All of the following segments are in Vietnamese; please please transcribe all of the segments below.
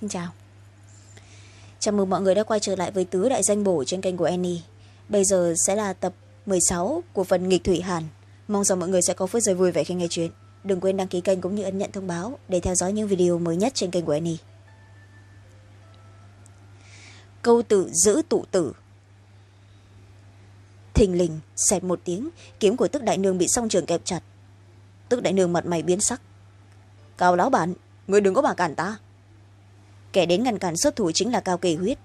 xin chào. Chào mừng mọi người đã quay trở lại với tứ đại danh bổ trên kênh của annie. Bây giờ sẽ là tập sáu của phần nghịch thủy hàn. Mong rằng mọi người sẽ có phút giây vui vẻ khi nghe chuyện. Đừng quên đăng ký kênh cũng như ấn nhận thông báo để theo dõi những video mới nhất trên kênh của annie. Câu tự giữ tụ tử. Thình lình, xẹt một tiếng, kiếm của tức đại nương bị song trường kẹp chặt. Tức đại nương mặt mày biến sắc. Cao lão bản, người đừng có mà cản ta kẻ đến ngăn cản xuất thủ chính là cao kỳ huyết.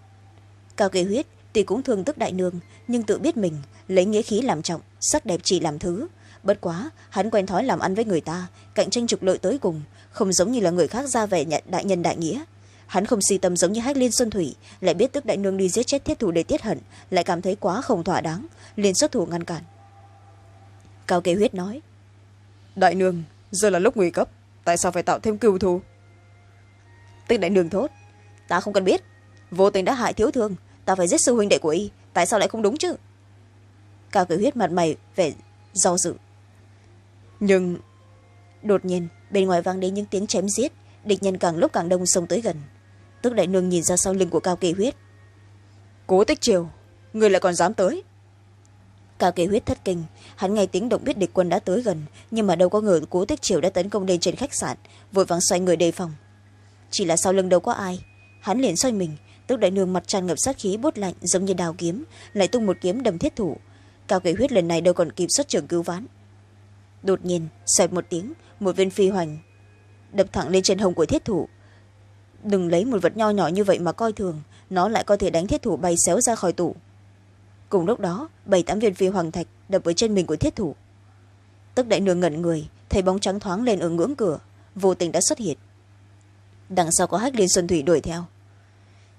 Cao kỳ huyết tuy cũng thương tức đại nương nhưng tự biết mình lấy nghĩa khí làm trọng sắc đẹp chỉ làm thứ. Bất quá hắn quen thói làm ăn với người ta cạnh tranh trục lợi tới cùng không giống như là người khác ra vẻ nhận đại nhân đại nghĩa. Hắn không si tâm giống như hách liên xuân thủy lại biết tức đại nương đi giết chết thiết thủ để tiết hận lại cảm thấy quá không thỏa đáng liền xuất thủ ngăn cản. Cao kế huyết nói đại nương giờ là lúc nguy cấp tại sao phải tạo thêm cừu thù? Tức đại nương thốt ta không cần biết. Vô tình đã hại thiếu thương, ta phải giết sư huynh đệ của y, tại sao lại không đúng chứ? Cao kế huyết mặt mày vẻ do dự. Nhưng đột nhiên, bên ngoài vang đến những tiếng chém giết, địch nhân càng lúc càng đông xông tới gần. Tức đại nương nhìn ra sau lưng của cao kỳ huyết. Cố tích triều, người lại còn dám tới? Cao kỳ huyết thất kinh, hắn nghe tiếng động biết địch quân đã tới gần, nhưng mà đâu có ngờ cố tích triều đã tấn công lên trên khách sạn, vội vàng xoay người đề phòng. Chỉ là sau lưng đâu có ai hắn liền xoay mình, tức đại nương mặt tràn ngập sát khí bút lạnh, giống như đào kiếm, lại tung một kiếm đâm thiết thủ. Cao kể huyết lần này đâu còn kịp xuất trường cứu ván đột nhiên, xoẹt một tiếng, một viên phi hoành đập thẳng lên trên hông của thiết thủ. Đừng lấy một vật nho nhỏ như vậy mà coi thường, nó lại có thể đánh thiết thủ bay xéo ra khỏi tủ. Cùng lúc đó, bảy tám viên phi hoàng thạch đập ở trên mình của thiết thủ. Tức đại nương ngẩn người, thấy bóng trắng thoáng lên ở ngưỡng cửa, vô tình đã xuất hiện đằng sau có hách liên xuân thủy đuổi theo.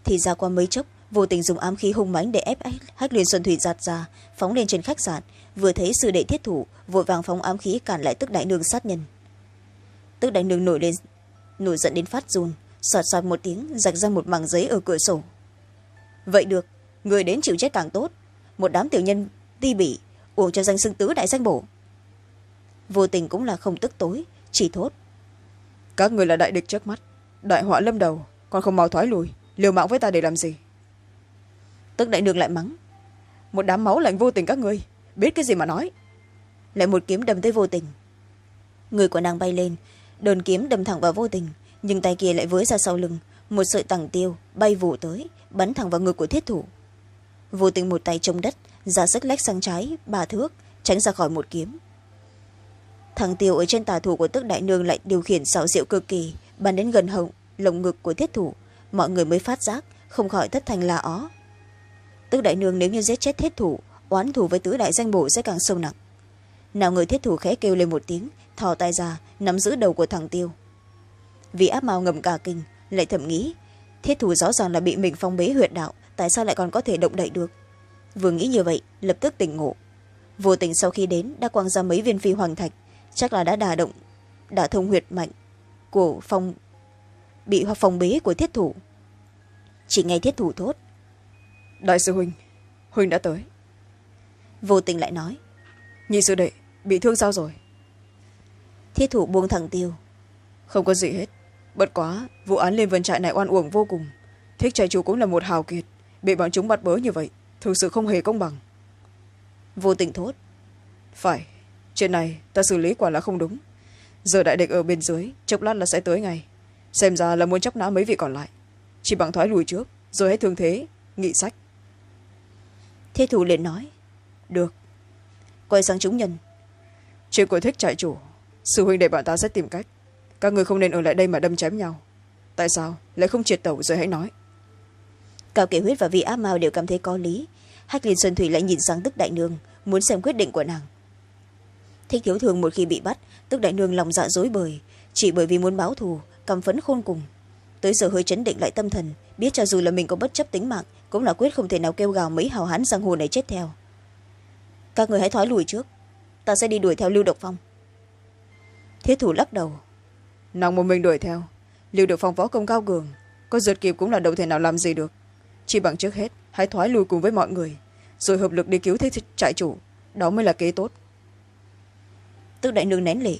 Thì ra qua mấy chốc, vô tình dùng ám khí hung mãnh để ép hách liên xuân thủy giạt ra, phóng lên trên khách sạn. Vừa thấy sư đệ thiết thủ, vội vàng phóng ám khí cản lại tức đại nương sát nhân. Tức đại nương nổi lên, nổi giận đến phát run soạt soạt một tiếng, rạch ra một mảng giấy ở cửa sổ. Vậy được, người đến chịu chết càng tốt. Một đám tiểu nhân ti bỉ, uổng cho danh xưng tứ đại danh bổ. Vô tình cũng là không tức tối, chỉ thốt. Các người là đại địch trước mắt đại họa lâm đầu còn không mau thoái lùi liều mạng với ta để làm gì? Tức đại nương lại mắng. Một đám máu lạnh vô tình các ngươi, biết cái gì mà nói? Lại một kiếm đâm tới vô tình. Người của nàng bay lên, đồn kiếm đâm thẳng vào vô tình, nhưng tay kia lại với ra sau lưng. Một sợi tẳng tiêu bay vụ tới, bắn thẳng vào ngực của thiết thủ. Vô tình một tay chống đất, ra sức lách sang trái, ba thước, tránh ra khỏi một kiếm. Thằng tiêu ở trên tà thủ của tức đại nương lại điều khiển xảo diệu cực kỳ bắn đến gần hậu, lồng ngực của thiết thủ, mọi người mới phát giác, không khỏi thất thành là ó. Tức đại nương nếu như giết chết thiết thủ, oán thủ với tứ đại danh bổ sẽ càng sâu nặng. Nào người thiết thủ khẽ kêu lên một tiếng, thò tay ra, nắm giữ đầu của thằng tiêu. Vì áp mao ngầm cả kinh, lại thầm nghĩ, thiết thủ rõ ràng là bị mình phong bế huyệt đạo, tại sao lại còn có thể động đậy được? Vừa nghĩ như vậy, lập tức tỉnh ngộ. Vô tình sau khi đến, đã quăng ra mấy viên phi hoàng thạch, chắc là đã đà động, đả thông huyệt mạnh của phong bị phong bế của thiết thủ. Chỉ nghe thiết thủ thốt. Đại sư huynh huynh đã tới. Vô tình lại nói. Nhị sư đệ bị thương sao rồi? Thiết thủ buông thẳng tiêu. Không có gì hết. Bất quá vụ án liên vân trại này oan uổng vô cùng. Thích trai chủ cũng là một hào kiệt. Bị bọn chúng bắt bớ như vậy thực sự không hề công bằng. Vô tình thốt. Phải chuyện này ta xử lý quả là không đúng giờ đại địch ở bên dưới chốc lát là sẽ tới ngay. Xem ra là muốn chóc nã mấy vị còn lại. Chỉ bằng thoái lùi trước rồi hết thương thế nghị sách. Thế thủ liền nói được quay sang chúng nhân. Chuyện của thích trại chủ sư huynh đệ bọn ta sẽ tìm cách. Các người không nên ở lại đây mà đâm chém nhau. Tại sao? Lại không triệt tẩu rồi hãy nói. Cao kỳ huyết và vị áp mao đều cảm thấy có lý. Hách liên xuân thủy lại nhìn sang tức đại nương muốn xem quyết định của nàng. Thích thiếu thường một khi bị bắt tức đại nương lòng dạ dối bời, chỉ bởi vì muốn báo thù cầm phấn khôn cùng. Tới giờ hơi chấn định lại tâm thần, biết cho dù là mình có bất chấp tính mạng, cũng là quyết không thể nào kêu gào mấy hào hán giang hồ này chết theo. Các người hãy thoái lùi trước, ta sẽ đi đuổi theo lưu độc phong. Thiết thủ lắc đầu. Nàng một mình đuổi theo, lưu độc phong võ công cao cường, có giật kịp cũng là đâu thể nào làm gì được. Chỉ bằng trước hết, hãy thoái lùi cùng với mọi người, rồi hợp lực đi cứu thế trại chủ, đó mới là kế tốt tức đại nương nén lệ.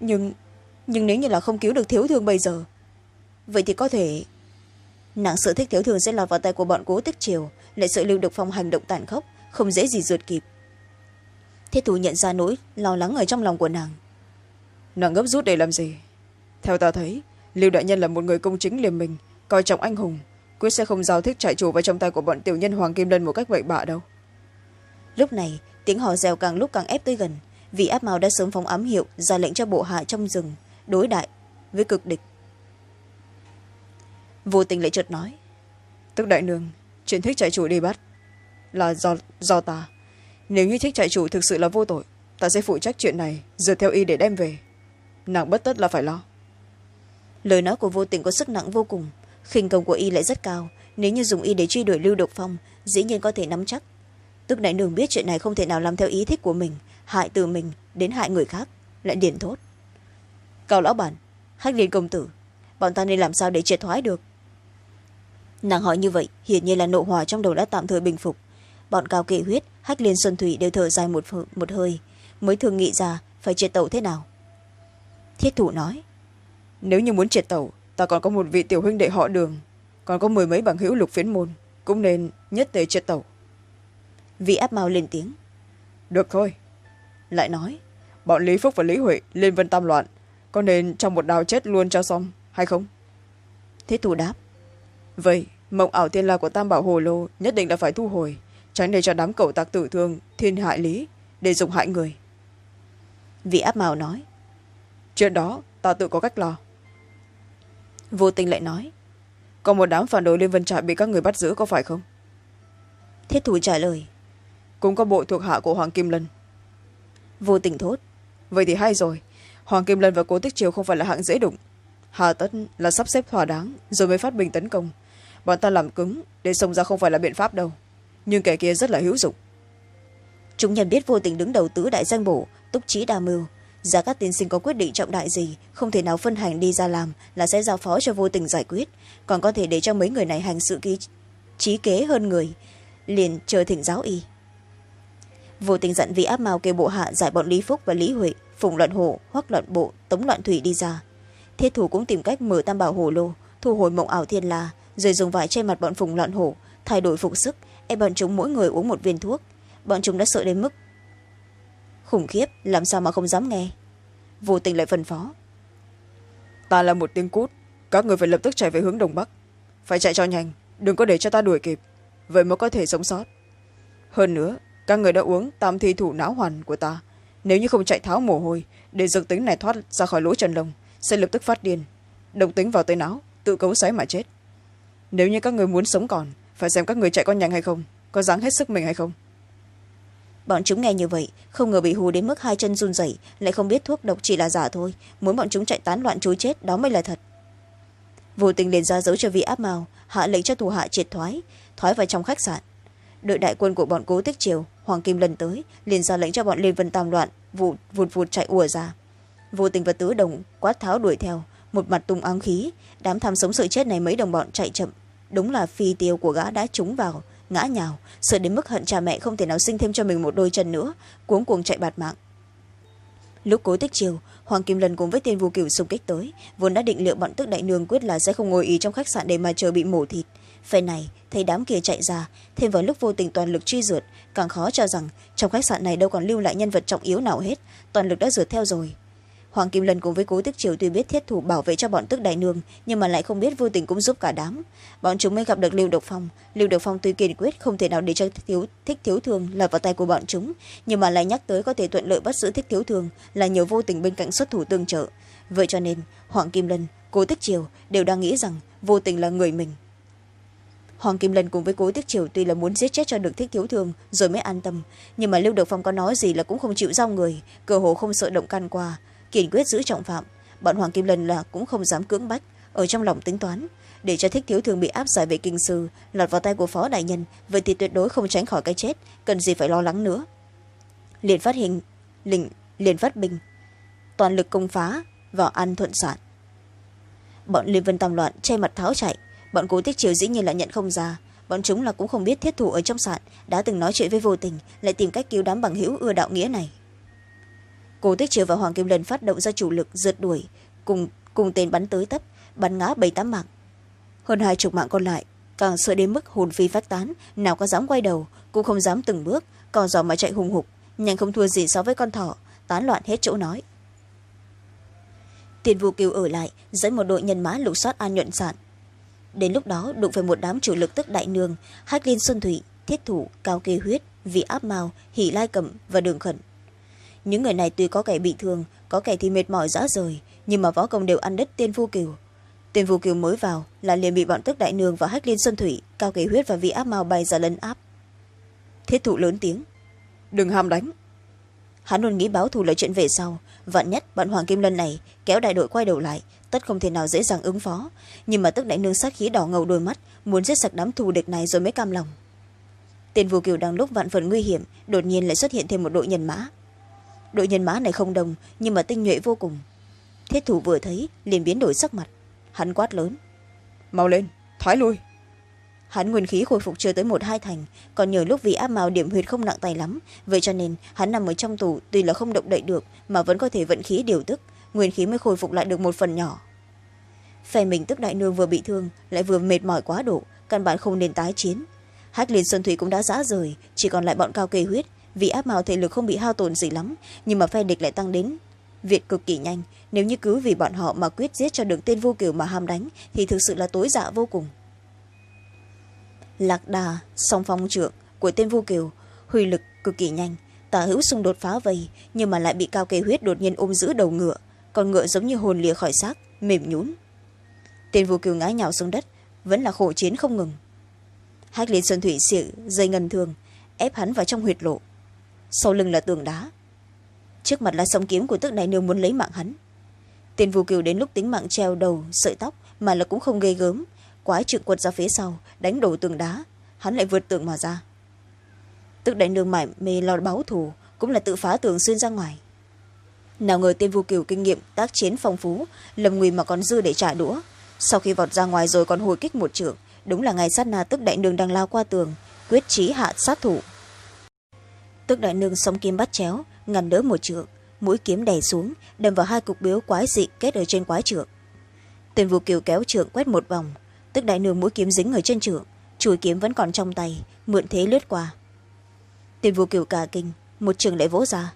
Nhưng nhưng nếu như là không cứu được thiếu thương bây giờ vậy thì có thể nàng sợ thích thiếu thường sẽ lọt vào tay của bọn cố tích triều lại sợ lưu được phong hành động tàn khốc không dễ gì rượt kịp. Thiết thủ nhận ra nỗi lo lắng ở trong lòng của nàng. Nàng gấp rút để làm gì? Theo ta thấy lưu đại nhân là một người công chính liềm mình coi trọng anh hùng quyết sẽ không giao thích trại chủ vào trong tay của bọn tiểu nhân hoàng kim lân một cách bậy bạ đâu. Lúc này tiếng hò reo càng lúc càng ép tới gần vì áp mao đã sớm phóng ám hiệu ra lệnh cho bộ hạ trong rừng đối đại với cực địch. Vô tình lại chợt nói tức đại nương chuyện thích trại chủ đi bắt là do, do ta. Nếu như thích trại chủ thực sự là vô tội ta sẽ phụ trách chuyện này dựa theo y để đem về. Nàng bất tất là phải lo. Lời nói của vô tình có sức nặng vô cùng khinh công của y lại rất cao. Nếu như dùng y để truy đuổi lưu độc phong dĩ nhiên có thể nắm chắc. Tức đại nương biết chuyện này không thể nào làm theo ý thích của mình hại từ mình đến hại người khác lại điển thốt. Cao lão bản hách liên công tử bọn ta nên làm sao để triệt thoái được? Nàng hỏi như vậy hiển nhiên là nộ hòa trong đầu đã tạm thời bình phục. Bọn cao kỵ huyết hách liên xuân thủy đều thở dài một, một hơi mới thường nghĩ ra phải triệt tẩu thế nào. Thiết thủ nói nếu như muốn triệt tẩu ta còn có một vị tiểu huynh đệ họ đường còn có mười mấy bằng hữu lục phiến môn cũng nên nhất tề triệt tẩu. Vị áp mau lên tiếng được thôi lại nói bọn lý phúc và lý huệ lên vân tam loạn có nên trong một đào chết luôn cho xong hay không? Thế thủ đáp vậy mộng ảo tiên la của tam bảo hồ lô nhất định là phải thu hồi tránh để cho đám cậu tặc tử thương thiên hại lý để dùng hại người. Vị áp màu nói chuyện đó ta tự có cách lo. Vô tình lại nói có một đám phản đối liên vân trại bị các người bắt giữ có phải không? Thiết thủ trả lời cũng có bộ thuộc hạ của hoàng kim lân vô tình thốt. Vậy thì hay rồi. Hoàng kim lân và cố tích triều không phải là hạng dễ đụng. Hà tất là sắp xếp thỏa đáng rồi mới phát binh tấn công. Bọn ta làm cứng để xông ra không phải là biện pháp đâu. Nhưng kẻ kia rất là hữu dụng. Chúng nhân biết vô tình đứng đầu tứ đại danh bổ túc trí đa mưu. Giá các tiên sinh có quyết định trọng đại gì không thể nào phân hành đi ra làm là sẽ giao phó cho vô tình giải quyết. Còn có thể để cho mấy người này hành sự ký trí kế hơn người liền chờ thỉnh giáo y vô tình dặn vị áp mao kêu bộ hạ giải bọn lý phúc và lý huệ phùng loạn hồ hoắc loạn bộ, tống loạn thủy đi ra. Thiết thủ cũng tìm cách mở tam bảo hồ lô, thu hồi mộng ảo thiên la, rồi dùng vải che mặt bọn phùng loạn hổ thay đổi phục sức, ép bọn chúng mỗi người uống một viên thuốc. Bọn chúng đã sợ đến mức khủng khiếp, làm sao mà không dám nghe? Vô tình lại phân phó. Ta là một tiếng cút, các người phải lập tức chạy về hướng đông bắc. Phải chạy cho nhanh, đừng có để cho ta đuổi kịp, vậy mới có thể sống sót. Hơn nữa các người đã uống tam thi thủ não hoàn của ta. Nếu như không chạy tháo mồ hôi, để dược tính này thoát ra khỏi lỗ chân lông, sẽ lập tức phát điên. Độc tính vào tới não, tự cấu xoáy mà chết. Nếu như các người muốn sống còn, phải xem các người chạy con nhanh hay không, có dáng hết sức mình hay không. Bọn chúng nghe như vậy, không ngờ bị hù đến mức hai chân run rẩy, lại không biết thuốc độc chỉ là giả thôi, muốn bọn chúng chạy tán loạn chối chết, đó mới là thật. Vô tình liền ra dấu cho vị áp màu hạ lệnh cho thủ hạ triệt thoái thoái vào trong khách sạn đợi đại quân của bọn cố tích triều, hoàng kim lần tới, liền ra lệnh cho bọn liên vân tam loạn vụt vụt vụt chạy ùa ra. Vô tình và tứ đồng quát tháo đuổi theo, một mặt tung áng khí, đám tham sống sự chết này mấy đồng bọn chạy chậm. Đúng là phi tiêu của gã đã trúng vào, ngã nhào, sợ đến mức hận cha mẹ không thể nào sinh thêm cho mình một đôi chân nữa, cuống cuồng chạy bạt mạng. Lúc cố tích chiều hoàng kim lần cùng với tên vô cửu xung kích tới, vốn đã định liệu bọn tức đại nương quyết là sẽ không ngồi ý trong khách sạn để mà chờ bị mổ thịt phe này thấy đám kia chạy ra thêm vào lúc vô tình toàn lực truy rượt càng khó cho rằng trong khách sạn này đâu còn lưu lại nhân vật trọng yếu nào hết toàn lực đã rượt theo rồi. Hoàng kim lân cùng với cố tức triều tuy biết thiết thủ bảo vệ cho bọn tức đại nương nhưng mà lại không biết vô tình cũng giúp cả đám. Bọn chúng mới gặp được lưu độc phong. Lưu độc phong tuy kiên quyết không thể nào để cho thiếu, thích thiếu thường lọt vào tay của bọn chúng nhưng mà lại nhắc tới có thể thuận lợi bắt giữ thích thiếu thường là nhờ vô tình bên cạnh xuất thủ tương trợ. Vậy cho nên hoàng kim lân cố tức triều đều đang nghĩ rằng vô tình là người mình hoàng kim lân cùng với cố tích triều tuy là muốn giết chết cho được thích thiếu thương rồi mới an tâm. Nhưng mà lưu độc phong có nói gì là cũng không chịu giao người cửa hồ không sợ động can qua kiên quyết giữ trọng phạm. Bọn hoàng kim lân là cũng không dám cưỡng bách ở trong lòng tính toán. Để cho thích thiếu thường bị áp giải về kinh sư lọt vào tay của phó đại nhân vậy thì tuyệt đối không tránh khỏi cái chết cần gì phải lo lắng nữa. Liền phát hình liền, liền phát binh. Toàn lực công phá vào ăn thuận sản. Bọn liên vân tam loạn che mặt tháo chạy bọn cố tích triều dĩ nhiên là nhận không ra. Bọn chúng là cũng không biết thiết thủ ở trong sạn đã từng nói chuyện với vô tình, lại tìm cách cứu đám bằng hữu ưa đạo nghĩa này. Cố tích triều và hoàng kim lần phát động ra chủ lực rượt đuổi, cùng cùng tên bắn tới tấp, bắn ngã bảy tám mạng. Hơn hai chục mạng còn lại, càng sợ đến mức hồn phi phát tán, nào có dám quay đầu, cũng không dám từng bước còn giò mà chạy hùng hục, nhanh không thua gì so với con thỏ, tán loạn hết chỗ nói. Tiền vũ kiều ở lại, dẫn một đội nhân mã lục soát an nhuận sản đến lúc đó, đụng phải một đám chủ lực tức đại nương, hách liên xuân thủy thiết thủ, cao kê huyết, vị áp mao, hỷ lai cẩm và đường khẩn. Những người này tuy có kẻ bị thương, có kẻ thì mệt mỏi rã rời, nhưng mà võ công đều ăn đứt tiên vu kiều. Tiên vu kiều mới vào là liền bị bọn tức đại nương và hách liên xuân thủy cao kê huyết và vị áp mao bay ra lấn áp. Thiết thủ lớn tiếng, đừng ham đánh. Hắn luôn nghĩ báo thù là chuyện về sau. Vạn nhất bọn hoàng kim lân này kéo đại đội quay đầu lại tất không thể nào dễ dàng ứng phó. Nhưng mà tức đại nương sát khí đỏ ngầu đôi mắt muốn giết sạch đám thù địch này rồi mới cam lòng. Tên vô kiều đang lúc vạn phần nguy hiểm đột nhiên lại xuất hiện thêm một đội nhân mã. Đội nhân mã này không đông nhưng mà tinh nhuệ vô cùng. Thiết thủ vừa thấy liền biến đổi sắc mặt. Hắn quát lớn. Mau lên thoái lui. Hắn nguyên khí khôi phục chưa tới một hai thành còn nhờ lúc vì áp màu điểm huyệt không nặng tay lắm. Vậy cho nên hắn nằm ở trong tủ tuy là không động đậy được mà vẫn có thể vận khí điều tức nguyên khí mới khôi phục lại được một phần nhỏ. Phe mình tức đại nương vừa bị thương, lại vừa mệt mỏi quá độ, căn bản không nên tái chiến. Hách liên xuân thủy cũng đã giã rời, chỉ còn lại bọn cao kê huyết, vì áp màu thể lực không bị hao tổn gì lắm, nhưng mà phe địch lại tăng đến. Việt cực kỳ nhanh, nếu như cứ vì bọn họ mà quyết giết cho được tên vô kiều mà ham đánh, thì thực sự là tối dạ vô cùng. Lạc đà, song phong trượng của tên vô kiều, huy lực cực kỳ nhanh, tả hữu xung đột phá vây, nhưng mà lại bị cao kê huyết đột nhiên ôm giữ đầu ngựa con ngựa giống như hồn lìa khỏi xác, mềm nhún tên vô kiều ngã nhào xuống đất, vẫn là khổ chiến không ngừng. Hách liên xuân thủy xịu dây ngân thường, ép hắn vào trong huyệt lộ. Sau lưng là tường đá. Trước mặt là sóng kiếm của tức đại nương muốn lấy mạng hắn. Tên vô kiều đến lúc tính mạng treo đầu, sợi tóc mà là cũng không ghê gớm, quái trượng quật ra phía sau, đánh đổ tường đá, hắn lại vượt tường mà ra. Tức đại nương mải mê lo báo thù, cũng là tự phá tường xuyên ra ngoài nào ngờ tên vu kiều kinh nghiệm, tác chiến phong phú, lầm nguy mà còn dư để trả đũa. Sau khi vọt ra ngoài rồi còn hồi kích một trưởng, đúng là ngày sát na tức đại nương đang lao qua tường, quyết trí hạ sát thủ. Tức đại nương sóng kiếm bắt chéo, ngăn đỡ một trượng mũi kiếm đè xuống, đâm vào hai cục biếu quái dị kết ở trên quái trượng tên vu kiều kéo trượng quét một vòng, tức đại nương mũi kiếm dính ở trên trượng chùi kiếm vẫn còn trong tay, mượn thế lướt qua. Tên vu kiều cả kinh, một trường lại vỗ ra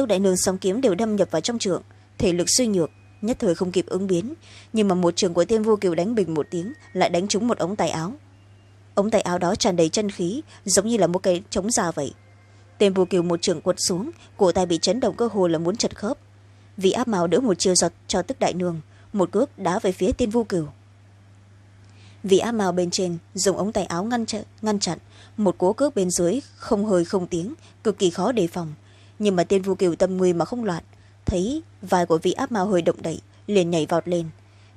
tức đại nương song kiếm đều đâm nhập vào trong trường. Thể lực suy nhược nhất thời không kịp ứng biến. Nhưng mà một trường của tiên vô kiều đánh bình một tiếng lại đánh trúng một ống tay áo. Ống tay áo đó tràn đầy chân khí giống như là một cây trống già vậy. Tên vô kiều một trường quật xuống cổ tay bị chấn động cơ hồ là muốn chật khớp. Vì áp màu đỡ một chiều giọt cho tức đại nương một cước đá về phía tiên vô kiều. Vì áp màu bên trên dùng ống tay áo ngăn chặn, ngăn chặn một cố cước bên dưới không hơi không tiếng cực kỳ khó đề phòng nhưng mà tiên vu kiều tâm nguy mà không loạn. Thấy vai của vị áp ma hơi động đậy, liền nhảy vọt lên.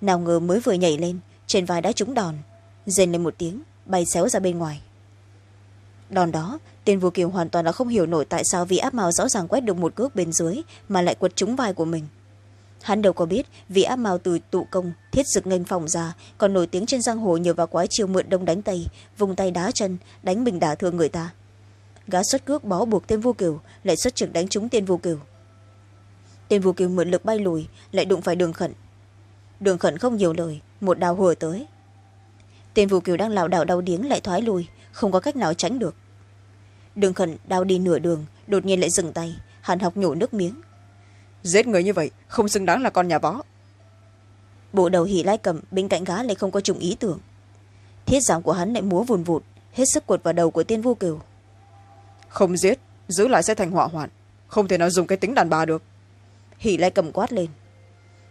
Nào ngờ mới vừa nhảy lên, trên vai đã trúng đòn. Rên lên một tiếng, bay xéo ra bên ngoài. Đòn đó, tên vua kiều hoàn toàn là không hiểu nổi tại sao vị áp mao rõ ràng quét được một cước bên dưới mà lại quật trúng vai của mình. Hắn đâu có biết vị áp mao từ tụ công, thiết dực nghênh phòng ra, còn nổi tiếng trên giang hồ nhờ vào quái chiêu mượn đông đánh tây vùng tay đá chân, đánh mình đả thương người ta gã xuất cước bó buộc tên vô kiều lại xuất trực đánh trúng tên vô kiều. Tên vô kiều mượn lực bay lùi lại đụng phải đường khẩn. Đường khẩn không nhiều lời một đào hùa tới. Tên vô kiều đang lảo đảo đau điếng lại thoái lùi không có cách nào tránh được. Đường khẩn đau đi nửa đường đột nhiên lại dừng tay hàn học nhổ nước miếng. Giết người như vậy không xứng đáng là con nhà võ bộ đầu hỉ lai cầm bên cạnh gá lại không có trùng ý tưởng. Thiết giọng của hắn lại múa vùn vụt hết sức quật vào đầu của tiên vô kiều không giết, giữ lại sẽ thành họa hoạn. Không thể nào dùng cái tính đàn bà được. Hỉ lai cầm quát lên.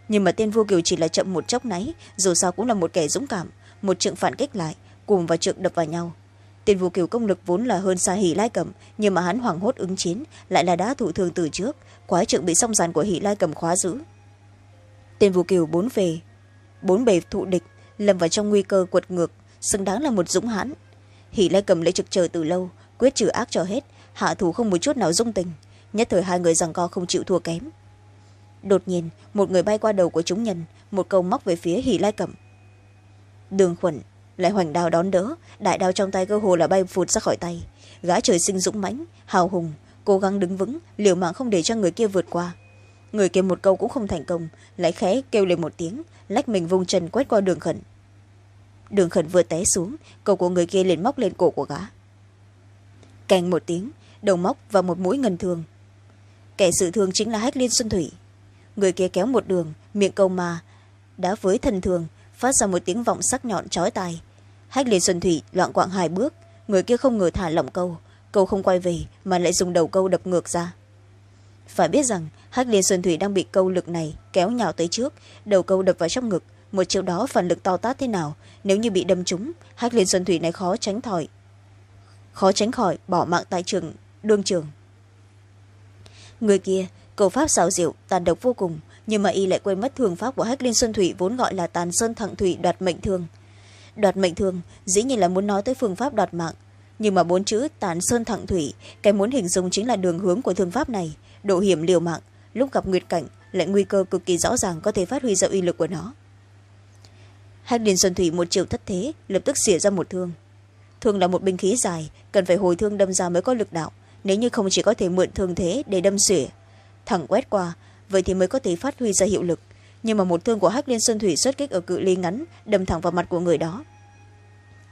Nhưng mà tiên vua kiều chỉ là chậm một chốc náy, dù sao cũng là một kẻ dũng cảm, một trượng phản kích lại, cùng và trượng đập vào nhau. Tiên vua kiều công lực vốn là hơn xa hỉ lai cầm, nhưng mà hắn hoảng hốt ứng chiến, lại là đã thụ thương từ trước, quái trượng bị song giàn của hỉ lai cầm khóa giữ. Tiên vua kiều bốn về, bốn bề thụ địch, lâm vào trong nguy cơ quật ngược, xứng đáng là một dũng hãn. Hỉ lai cầm lấy trực chờ từ lâu, quyết trừ ác cho hết hạ thủ không một chút nào dung tình. Nhất thời hai người rằng co không chịu thua kém. Đột nhiên, một người bay qua đầu của chúng nhân, một câu móc về phía hỉ lai cẩm. Đường khuẩn, lại hoành đao đón đỡ, đại đao trong tay cơ hồ là bay phụt ra khỏi tay. Gã trời sinh dũng mãnh, hào hùng, cố gắng đứng vững, liều mạng không để cho người kia vượt qua. Người kia một câu cũng không thành công, lại khẽ kêu lên một tiếng, lách mình vung chân quét qua đường khẩn. Đường khẩn vừa té xuống, cầu của người kia liền móc lên cổ của gã. Cành một tiếng đầu móc và một mũi ngân thường. kẻ sự thương chính là hách liên xuân thủy. Người kia kéo một đường, miệng câu mà, đã với thân thường, phát ra một tiếng vọng sắc nhọn chói tai. Hách liên xuân thủy loạn quạng hai bước, người kia không ngờ thả lỏng câu câu không quay về mà lại dùng đầu câu đập ngược ra. Phải biết rằng, hách liên xuân thủy đang bị câu lực này kéo nhào tới trước, đầu câu đập vào trong ngực, một chiều đó phản lực to tát thế nào, nếu như bị đâm trúng, hách liên xuân thủy này khó tránh khỏi khó tránh khỏi bỏ mạng tại trường đương trường. Người kia, cầu pháp xảo diệu, tàn độc vô cùng, nhưng mà y lại quên mất thường pháp của hách liên xuân thủy vốn gọi là tàn sơn thặng thủy đoạt mệnh thương đoạt mệnh thương dĩ nhiên là muốn nói tới phương pháp đoạt mạng. Nhưng mà bốn chữ tàn sơn thặng thủy, cái muốn hình dung chính là đường hướng của thương pháp này, độ hiểm liều mạng, lúc gặp nguyệt cảnh, lại nguy cơ cực kỳ rõ ràng có thể phát huy ra uy lực của nó. Hách liên xuân thủy một chiều thất thế, lập tức xỉa ra một thương. Thương là một binh khí dài, cần phải hồi thương đâm ra mới có lực đạo nếu như không chỉ có thể mượn thương thế để đâm xỉa, thẳng quét qua, vậy thì mới có thể phát huy ra hiệu lực. Nhưng mà một thương của Hắc liên xuân thủy xuất kích ở cự ly ngắn, đâm thẳng vào mặt của người đó.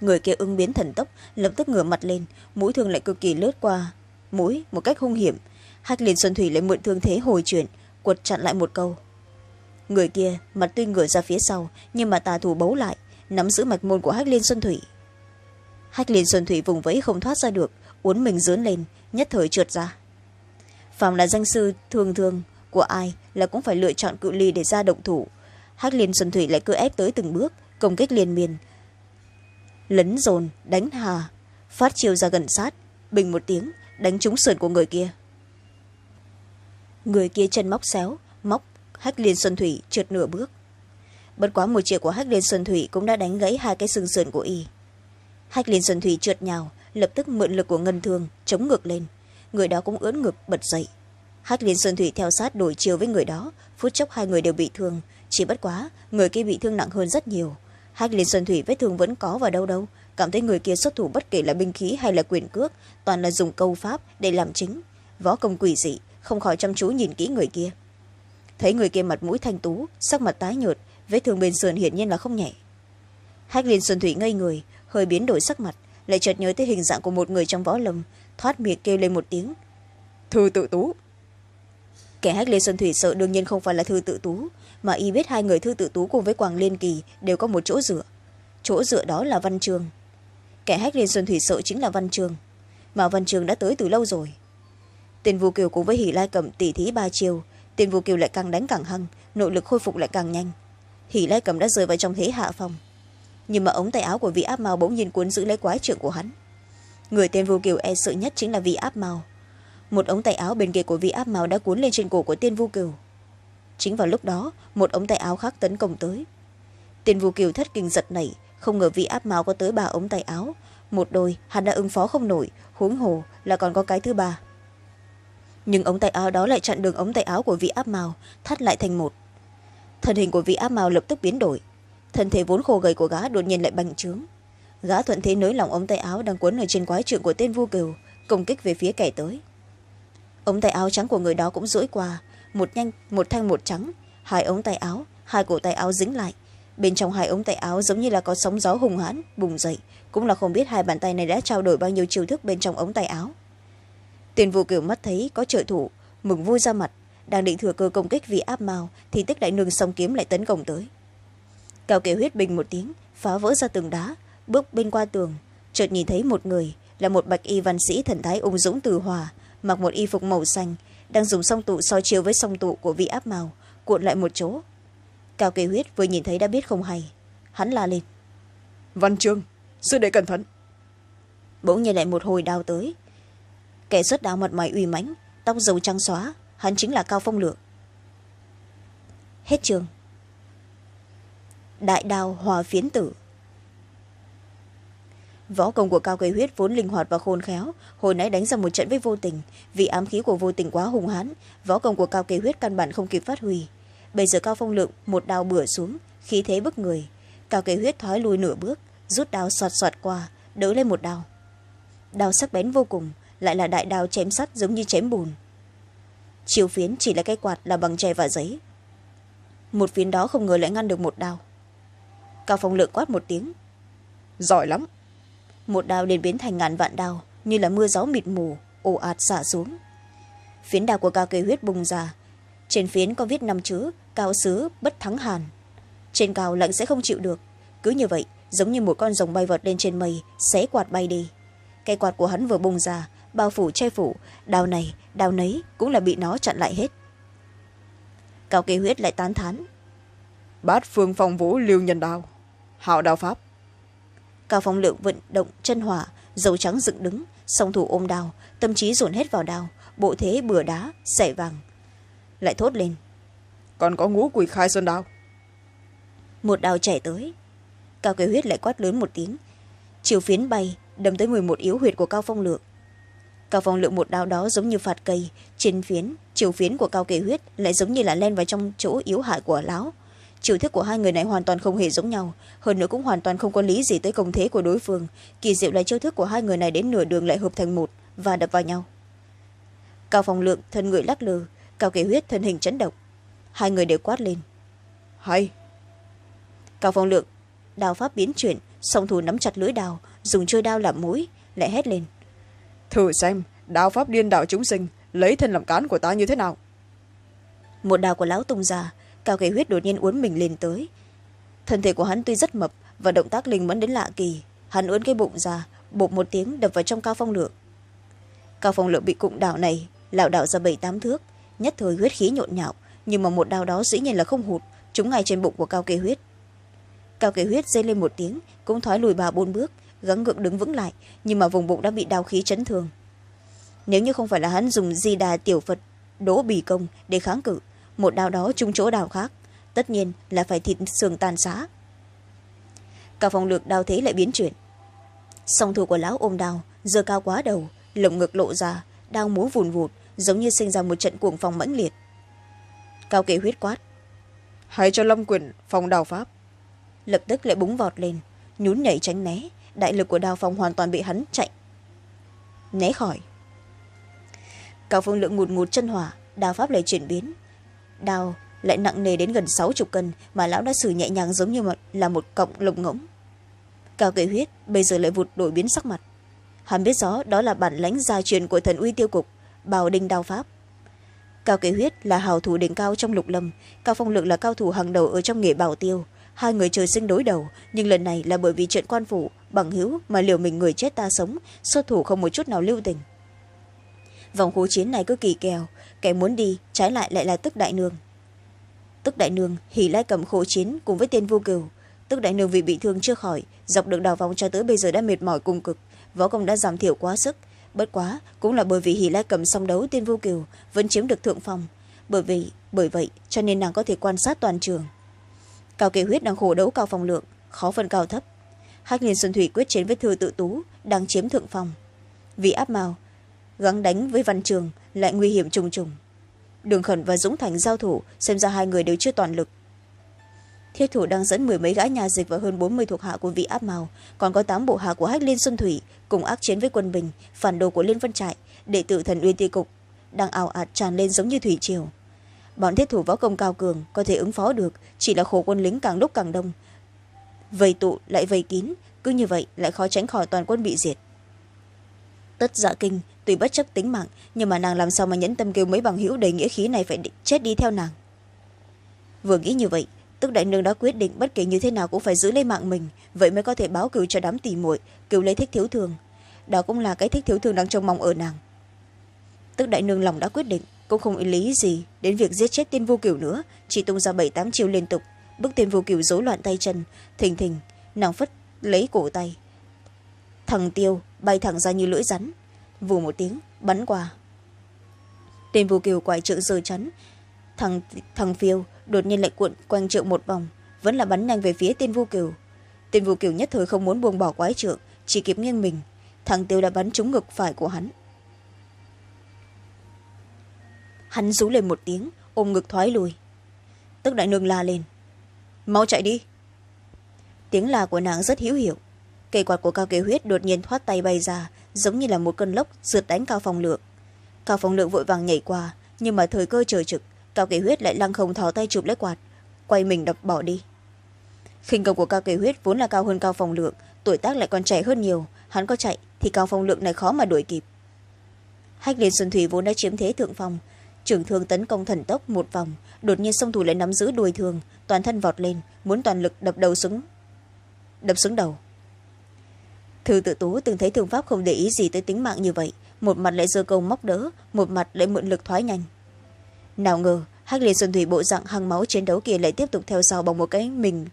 Người kia ứng biến thần tốc, lập tức ngửa mặt lên, mũi thương lại cực kỳ lướt qua. Mũi, một cách hung hiểm, Hắc liên xuân thủy lại mượn thương thế hồi chuyển, quật chặn lại một câu. Người kia, mặt tuy ngửa ra phía sau, nhưng mà tà thủ bấu lại, nắm giữ mạch môn của Hắc liên xuân thủy. Hách liên xuân thủy vùng vẫy không thoát ra được, uốn mình dướn lên nhất thời trượt ra. Phàm là danh sư thường thường của ai là cũng phải lựa chọn cự ly để ra động thủ. Hách liên xuân thủy lại cứ ép tới từng bước, công kích liên miên. Lấn dồn, đánh hà, phát chiêu ra gần sát, bình một tiếng, đánh trúng sườn của người kia. Người kia chân móc xéo, móc hách liên xuân thủy trượt nửa bước. Bất quá một chiều của hách liên xuân thủy cũng đã đánh gãy hai cái xương sườn của y. Hách liên xuân thủy trượt nhào lập tức mượn lực của ngân thương, chống ngược lên. Người đó cũng ướn ngực, bật dậy. Hắc liên xuân thủy theo sát đổi chiều với người đó. Phút chốc hai người đều bị thương. Chỉ bất quá, người kia bị thương nặng hơn rất nhiều. Hắc liên xuân thủy vết thương vẫn có vào đâu đâu. Cảm thấy người kia xuất thủ bất kể là binh khí hay là quyền cước, toàn là dùng câu pháp để làm chính võ công quỷ dị, không khỏi chăm chú nhìn kỹ người kia. Thấy người kia mặt mũi thanh tú, sắc mặt tái nhợt, vết thương bên sườn hiển nhiên là không nhẹ. Hách liên xuân thủy ngây người, hơi biến đổi sắc mặt lại chợt nhớ tới hình dạng của một người trong võ lâm, thoát miệng kêu lên một tiếng. Thư tự tú. Kẻ hách lê xuân thủy sợ đương nhiên không phải là thư tự tú, mà y biết hai người thư tự tú cùng với quảng liên kỳ đều có một chỗ dựa. Chỗ dựa đó là văn trường. Kẻ hách lê xuân thủy sợ chính là văn trường, mà văn trường đã tới từ lâu rồi. Tiền vũ kiều cùng với hỷ lai cầm tỉ thí ba chiều, tiền vũ kiều lại càng đánh càng hăng, nội lực khôi phục lại càng nhanh. Hỷ lai cầm đã rơi vào trong thế hạ phòng nhưng mà ống tay áo của vị áp mau bỗng nhiên cuốn giữ lấy quái trượng của hắn. Người tên vu kiều e sợ nhất chính là vị áp mau. một ống tay áo bên kia của vị áp mau đã cuốn lên trên cổ của tiên vu kiều. Chính vào lúc đó một ống tay áo khác tấn công tới. Tiên vu kiều thất kinh giật nảy không ngờ vị áp mau có tới ba ống tay áo. Một đôi hắn đã ứng phó không nổi huống hồ là còn có cái thứ ba. Nhưng ống tay áo đó lại chặn đường ống tay áo của vị áp mau, thắt lại thành một. Thân hình của vị áp mau lập tức biến đổi thân thể vốn khô gầy của gã đột nhiên lại bành trướng. Gã thuận thế nới lỏng ống tay áo đang quấn ở trên quái trượng của tên vu cừu, công kích về phía kẻ tới. Ống tay áo trắng của người đó cũng rỗi qua, một nhanh, một thanh một trắng, hai ống tay áo, hai cổ tay áo dính lại. Bên trong hai ống tay áo giống như là có sóng gió hùng hãn, bùng dậy, cũng là không biết hai bàn tay này đã trao đổi bao nhiêu chiêu thức bên trong ống tay áo. Tiền vu cửu mắt thấy có trợ thủ, mừng vui ra mặt, đang định thừa cơ công kích vì áp mao, thì tức đại nương song kiếm lại tấn công tới cao kể huyết bình một tiếng phá vỡ ra tường đá bước bên qua tường. Chợt nhìn thấy một người là một bạch y văn sĩ thần thái ung dũng từ hòa mặc một y phục màu xanh đang dùng song tụ soi chiếu với song tụ của vị áp màu cuộn lại một chỗ. Cao kề huyết vừa nhìn thấy đã biết không hay. Hắn la lên. Văn trương sư đệ cẩn thận. Bỗng nhiên lại một hồi đao tới. Kẻ xuất đao mặt mày uy mãnh tóc dầu trắng xóa hắn chính là cao phong lượng. Hết trường đại đao hòa phiến tử. Võ công của cao cây huyết vốn linh hoạt và khôn khéo, hồi nãy đánh ra một trận với vô tình, vì ám khí của vô tình quá hung hãn, võ công của cao cây huyết căn bản không kịp phát huy. Bây giờ cao phong lượng, một đao bửa xuống, khí thế bức người. Cao cây huyết thoái lùi nửa bước, rút đao soạt soạt qua, đỡ lên một đao. Đao sắc bén vô cùng, lại là đại đao chém sắt giống như chém bùn. Chiều phiến chỉ là cây quạt là bằng tre và giấy. Một phiến đó không ngờ lại ngăn được một đao cao phong lượng quát một tiếng. Giỏi lắm. Một đao liền biến thành ngàn vạn đao, như là mưa gió mịt mù, ồ ạt xả xuống. Phiến đao của cao kỳ huyết bùng ra. Trên phiến có viết năm chữ, cao sứ bất thắng hàn. Trên cao lạnh sẽ không chịu được. Cứ như vậy, giống như một con rồng bay vọt lên trên mây, xé quạt bay đi. Cây quạt của hắn vừa bùng ra, bao phủ che phủ đào này đào nấy cũng là bị nó chặn lại hết. Cao kỳ huyết lại tán thán bát phương phong vũ lưu nhân đao. Hạo đao pháp. Cao phong lượng vận động chân hỏa dầu trắng dựng đứng song thủ ôm đao tâm trí dồn hết vào đao bộ thế bừa đá xẻ vàng. Lại thốt lên. Còn có ngũ quỷ khai sơn đao. Một đao trẻ tới. Cao kế huyết lại quát lớn một tiếng. Chiều phiến bay đâm tới mười một yếu huyệt của cao phong lượng. Cao phong lượng một đao đó giống như phạt cây trên phiến chiều phiến của cao kế huyết lại giống như là len vào trong chỗ yếu hại của láo chiều thức của hai người này hoàn toàn không hề giống nhau. Hơn nữa cũng hoàn toàn không có lý gì tới công thế của đối phương. Kỳ diệu là chiêu thức của hai người này đến nửa đường lại hợp thành một và đập vào nhau. Cao phong lượng thân người lắc lư cao kế huyết thân hình chấn động. Hai người đều quát lên. Hay! Cao phong lượng đào pháp biến chuyển song thủ nắm chặt lưỡi đào dùng trôi đao làm mũi lại hét lên. Thử xem đao pháp điên đạo chúng sinh lấy thân làm cán của ta như thế nào? Một đào của lão tung ra cao kỳ huyết đột nhiên uốn mình lên tới. Thân thể của hắn tuy rất mập, và động tác linh mẫn đến lạ kỳ, hắn uốn cái bụng ra bột một tiếng đập vào trong cao phong lượng. Cao phong lượng bị cụm đảo này lảo đảo ra bảy tám thước, nhất thời huyết khí nhộn nhạo, nhưng mà một đao đó dĩ nhiên là không hụt, trúng ngay trên bụng của cao kỳ huyết. Cao kỳ huyết dây lên một tiếng, cũng thoái lùi ba bốn bước, gắng gượng đứng vững lại, nhưng mà vùng bụng đã bị đau khí chấn thương. Nếu như không phải là hắn dùng di đà tiểu phật đỗ bì công để kháng cự một đao đó trúng chỗ đào khác. Tất nhiên là phải thịt xương tàn xá. Cả phòng lược đao thế lại biến chuyển. Song thủ của lão ôm đao giờ cao quá đầu lồng ngực lộ ra đao múa vùn vụt giống như sinh ra một trận cuồng phong mãnh liệt. Cao kể huyết quát. Hãy cho lâm quyền phòng đào pháp. Lập tức lại búng vọt lên nhún nhảy tránh né đại lực của đao phong hoàn toàn bị hắn chạy. Né khỏi. Cao phương lượng ngụt ngụt chân hỏa đao pháp lại chuyển biến đao lại nặng nề đến gần sáu chục cân mà lão đã xử nhẹ nhàng giống như là một cọng lồng ngỗng. Cao kệ huyết bây giờ lại vụt đổi biến sắc mặt. Hắn biết rõ đó là bản lãnh gia truyền của thần uy tiêu cục bào đinh đao pháp. Cao kể huyết là hào thủ đỉnh cao trong lục lâm, cao phong lượng là cao thủ hàng đầu ở trong nghề bảo tiêu. Hai người trời sinh đối đầu, nhưng lần này là bởi vì chuyện quan phủ, bằng hữu mà liều mình người chết ta sống, xuất thủ không một chút nào lưu tình. Vòng khố chiến này cứ kỳ kèo kẻ muốn đi, trái lại lại là tức đại nương. Tức đại nương hỉ lai cầm khổ chiến cùng với tên vô cừu tức đại nương vì bị thương chưa khỏi, dọc được đào vòng cho tới bây giờ đã mệt mỏi cùng cực. Võ công đã giảm thiểu quá sức. Bất quá, cũng là bởi vì hỉ lai cầm song đấu tên vô cừu vẫn chiếm được thượng phong. Bởi vì, bởi vậy, cho nên nàng có thể quan sát toàn trường. Cao kỳ huyết đang khổ đấu cao phòng lượng, khó phân cao thấp. Hắc liên xuân thủy quyết chiến với thư tự tú, đang chiếm thượng phong. Vì áp màu gắng đánh với văn trường, lại nguy hiểm trùng trùng. Đường khẩn và dũng thành giao thủ, xem ra hai người đều chưa toàn lực. Thiết thủ đang dẫn mười mấy gã nhà dịch và hơn bốn mươi thuộc hạ của vị áp màu, còn có tám bộ hạ của hách liên xuân thủy cùng ác chiến với quân bình, phản đồ của liên văn trại, đệ tử thần uyên ti cục, đang ảo ạt tràn lên giống như thủy triều. Bọn thiết thủ võ công cao cường, có thể ứng phó được, chỉ là khổ quân lính càng lúc càng đông. Vây tụ lại vây kín, cứ như vậy lại khó tránh khỏi toàn quân bị diệt. Tất dạ kinh tuy bất chấp tính mạng, nhưng mà nàng làm sao mà nhẫn tâm kêu mấy bằng hữu đầy nghĩa khí này phải chết đi theo nàng? Vừa nghĩ như vậy, tức đại nương đã quyết định bất kể như thế nào cũng phải giữ lấy mạng mình, vậy mới có thể báo cứu cho đám tỉ muội, cứu lấy thích thiếu thường. Đó cũng là cái thích thiếu thường đang trông mong ở nàng. Tức đại nương lòng đã quyết định, cũng không ý lý gì đến việc giết chết tiên vô cửu nữa, chỉ tung ra bảy tám chiêu liên tục, bức tiên vô cửu rối loạn tay chân, thình thình, nàng phất lấy cổ tay. Thằng tiêu bay thẳng ra như lưỡi rắn vù một tiếng bắn qua. Tên vô kiều quải trượng rơi chắn. Thằng, thằng phiêu đột nhiên lại cuộn quanh trượng một vòng vẫn là bắn nhanh về phía tên vô kiều. Tên vô kiều nhất thời không muốn buông bỏ quái trượng chỉ kịp nghiêng mình. Thằng tiêu đã bắn trúng ngực phải của hắn. Hắn rú lên một tiếng ôm ngực thoái lùi. Tức đại nương la lên. Mau chạy đi. Tiếng la của nàng rất hữu hiệu. Cây quạt của cao kế huyết đột nhiên thoát tay bay ra giống như là một cơn lốc rượt đánh cao phong lượng. Cao phong lượng vội vàng nhảy qua, nhưng mà thời cơ trời trực, cao kỳ huyết lại lăng không thò tay chụp lấy quạt, quay mình đập bỏ đi. Khinh công của cao kỳ huyết vốn là cao hơn cao phong lượng, tuổi tác lại còn trẻ hơn nhiều, hắn có chạy thì cao phong lượng này khó mà đuổi kịp. Hách liên xuân thủy vốn đã chiếm thế thượng phong, trưởng thương tấn công thần tốc một vòng, đột nhiên sông thủ lại nắm giữ đuôi thường toàn thân vọt lên, muốn toàn lực đập đầu xuống, đập xuống đầu thư tự tú từng thấy thương pháp không để ý gì tới tính mạng như vậy. Một mặt lại giơ câu móc đỡ, một mặt lại mượn lực thoái nhanh. Nào ngờ, hắc liên xuân thủy bộ dạng hàng máu chiến đấu kia lại tiếp tục theo sau bằng một cái mình.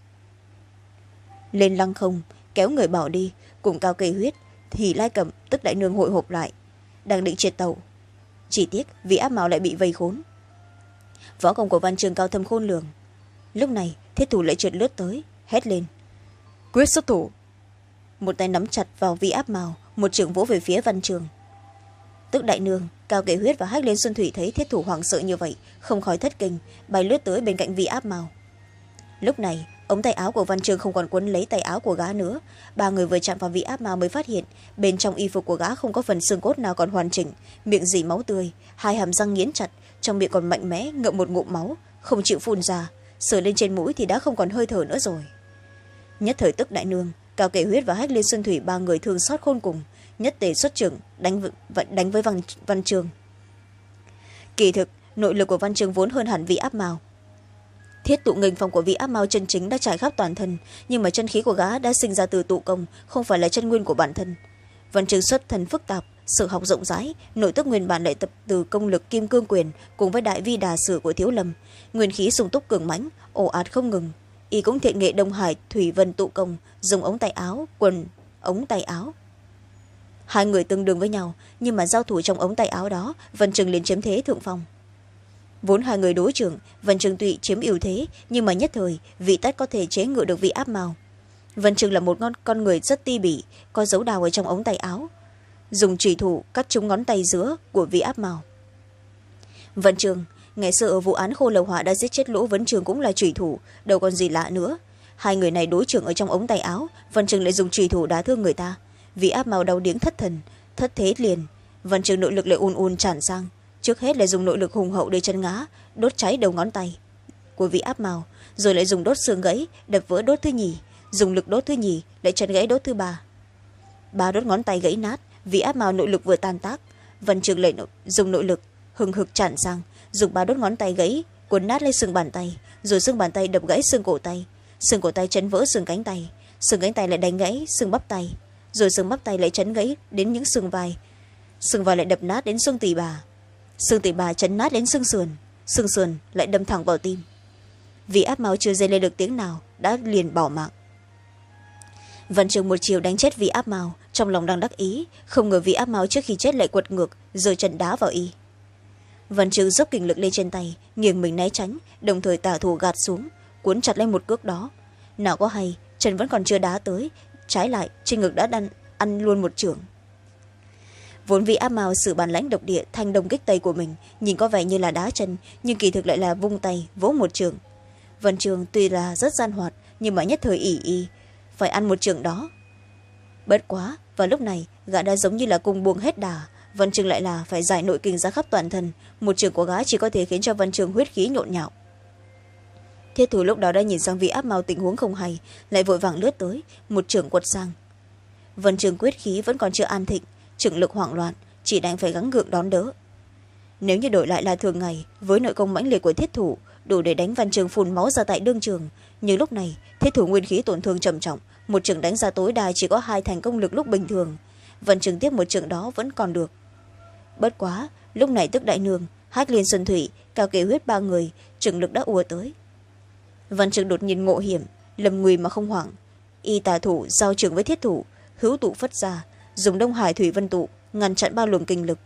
Lên lăng không, kéo người bỏ đi, cùng cao cây huyết thì lai cầm tức đại nương hội hộp lại, đang định triệt tàu chỉ tiếc, vì áp mạo lại bị vây khốn. Võ công của văn trường cao thâm khôn lường. Lúc này, thiết thủ lại trượt lướt tới, hét lên. Quyết xuất thủ một tay nắm chặt vào vị áp màu, một trưởng vỗ về phía văn trường. Tức đại nương, cao kệ huyết và hách lên xuân thủy thấy thiết thủ hoảng sợ như vậy, không khỏi thất kinh, bay lướt tới bên cạnh vị áp màu. Lúc này, ống tay áo của văn trường không còn quấn lấy tay áo của gã nữa. Ba người vừa chạm vào vị áp màu mới phát hiện, bên trong y phục của gã không có phần xương cốt nào còn hoàn chỉnh, miệng dì máu tươi, hai hàm răng nghiến chặt, trong miệng còn mạnh mẽ, ngậm một ngụm máu, không chịu phun ra sửa lên trên mũi thì đã không còn hơi thở nữa rồi. Nhất thời tức đại nương cao kệ huyết và hách liên xuân thủy ba người thương xót khôn cùng nhất tề xuất trưởng đánh, đánh với văn, văn trường. Kỳ thực nội lực của văn trường vốn hơn hẳn vị áp màu thiết tụ nghênh phòng của vị áp mao chân chính đã trải khắp toàn thân nhưng mà chân khí của gã đã sinh ra từ tụ công không phải là chân nguyên của bản thân. Văn trường xuất thần phức tạp sự học rộng rãi nội tức nguyên bản lại tập từ công lực kim cương quyền cùng với đại vi đà sử của thiếu lâm nguyên khí sung túc cường mãnh ồ ạt không ngừng y cũng thiện nghệ đông hải thủy vân tụ công dùng ống tay áo quần ống tay áo. Hai người tương đương với nhau nhưng mà giao thủ trong ống tay áo đó vân trường liền chiếm thế thượng phong. Vốn hai người đối trưởng vân trường tụy chiếm ưu thế nhưng mà nhất thời vị tất có thể chế ngự được vị áp màu. Vân trường là một con, con người rất ti bỉ có dấu đào ở trong ống tay áo. Dùng trùy thủ cắt trúng ngón tay giữa của vị áp màu. Vân trường ngày xưa ở vụ án khô lầu hỏa đã giết chết lỗ vấn trường cũng là trùy thủ, đâu còn gì lạ nữa. Hai người này đối trưởng ở trong ống tay áo, văn trường lại dùng trùy thủ đá thương người ta. Vị áp màu đau điếng thất thần, thất thế liền, văn trường nội lực lại ùn ùn tràn sang. Trước hết là dùng nội lực hùng hậu để chân ngã, đốt cháy đầu ngón tay của vị áp màu, rồi lại dùng đốt xương gãy, đập vỡ đốt thứ nhì. Dùng lực đốt thứ nhì, lại chân gãy đốt thứ ba. Ba đốt ngón tay gãy nát, vị áp màu nội lực vừa tan tác, văn trường lại dùng nội lực hừng hực tràn sang dùng ba đốt ngón tay gãy, cuốn nát lấy xương bàn tay, rồi xương bàn tay đập gãy xương cổ tay. Xương cổ tay chấn vỡ xương cánh tay. Xương cánh tay lại đánh gãy xương bắp tay. Rồi xương bắp tay lại chấn gãy đến những xương vai. Xương vai lại đập nát đến xương tỳ bà. Xương tỳ bà chấn nát đến xương sườn. Xương sườn lại đâm thẳng vào tim. Vì áp máu chưa dây lên được tiếng nào, đã liền bỏ mạng. Văn trường một chiều đánh chết vị áp màu trong lòng đang đắc ý, không ngờ vị áp máu trước khi chết lại quật ngược, rồi chân đá vào y văn trường dốc kình lực lên trên tay nghiêng mình né tránh đồng thời tả thủ gạt xuống cuốn chặt lên một cước đó. Nào có hay chân vẫn còn chưa đá tới trái lại trên ngực đã đăn, ăn luôn một trưởng vốn vì áp mao sự bản lãnh độc địa thanh đồng kích tây của mình nhìn có vẻ như là đá chân nhưng kỳ thực lại là vung tay vỗ một trường. Vân trường tuy là rất gian hoạt nhưng mà nhất thời ỉ y phải ăn một trường đó. Bất quá và lúc này gã đã giống như là cùng buông hết đà vân trường lại là phải giải nội kinh ra khắp toàn thân. Một trường của gái chỉ có thể khiến cho vân trường huyết khí nhộn nhạo. Thiết thủ lúc đó đã nhìn sang vị áp mau tình huống không hay, lại vội vàng lướt tới, một trường quật sang. Vân trường quyết khí vẫn còn chưa an thịnh, trường lực hoảng loạn, chỉ đành phải gắng gượng đón đỡ. Nếu như đổi lại là thường ngày, với nội công mãnh liệt của thiết thủ, đủ để đánh văn trường phun máu ra tại đương trường. Nhưng lúc này, thiết thủ nguyên khí tổn thương trầm trọng, một trường đánh ra tối đa chỉ có hai thành công lực lúc bình thường. Văn trường tiếp một trường đó vẫn còn được bất quá, lúc này tức đại nương, hát liên xuân thủy, cao kế huyết ba người trường lực đã ùa tới. Văn trường đột nhiên ngộ hiểm, lầm nguy mà không hoảng. Y tà thủ giao trường với thiết thủ, hữu tụ phất ra, dùng đông hải thủy vân tụ, ngăn chặn ba luồng kinh lực.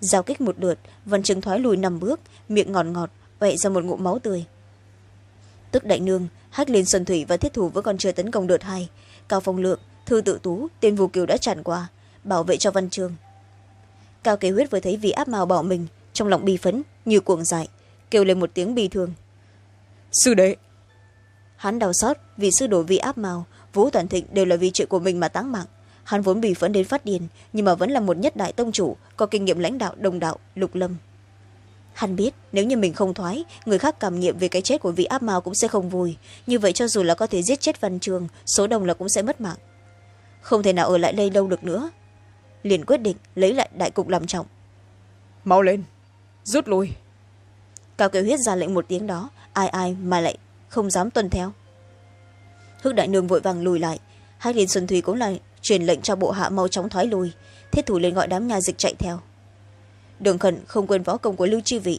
Giao kích một lượt, văn trường thoái lùi năm bước, miệng ngọt ngọt vậy ra một ngụm máu tươi. Tức đại nương, hát liên xuân thủy và thiết thủ vẫn còn chưa tấn công đợt hai. Cao phong lượng, thư tự tú tên vù kiều đã tràn qua, bảo vệ cho văn trường cao kế huyết vừa thấy vì áp màu bảo mình trong lòng bi phấn như cuồng dại kêu lên một tiếng bi thương. Sư đệ! Hắn đau xót vì sư đổ vì áp màu vũ toàn thịnh đều là vì chuyện của mình mà táng mạng. Hắn vốn bị phẫn đến phát điên nhưng mà vẫn là một nhất đại tông chủ có kinh nghiệm lãnh đạo đồng đạo lục lâm. Hắn biết nếu như mình không thoái người khác cảm nghiệm về cái chết của vị áp mao cũng sẽ không vui. Như vậy cho dù là có thể giết chết văn trường số đông là cũng sẽ mất mạng. Không thể nào ở lại đây lâu được nữa liền quyết định lấy lại đại cục làm trọng. Mau lên rút lui. Cao kiều huyết ra lệnh một tiếng đó ai ai mà lại không dám tuân theo. Hước đại nương vội vàng lùi lại hai liên xuân thủy cũng là truyền lệnh cho bộ hạ mau chóng thoái lui thiết thủ liền gọi đám nhà dịch chạy theo. Đường khẩn không quên võ công của lưu chi vị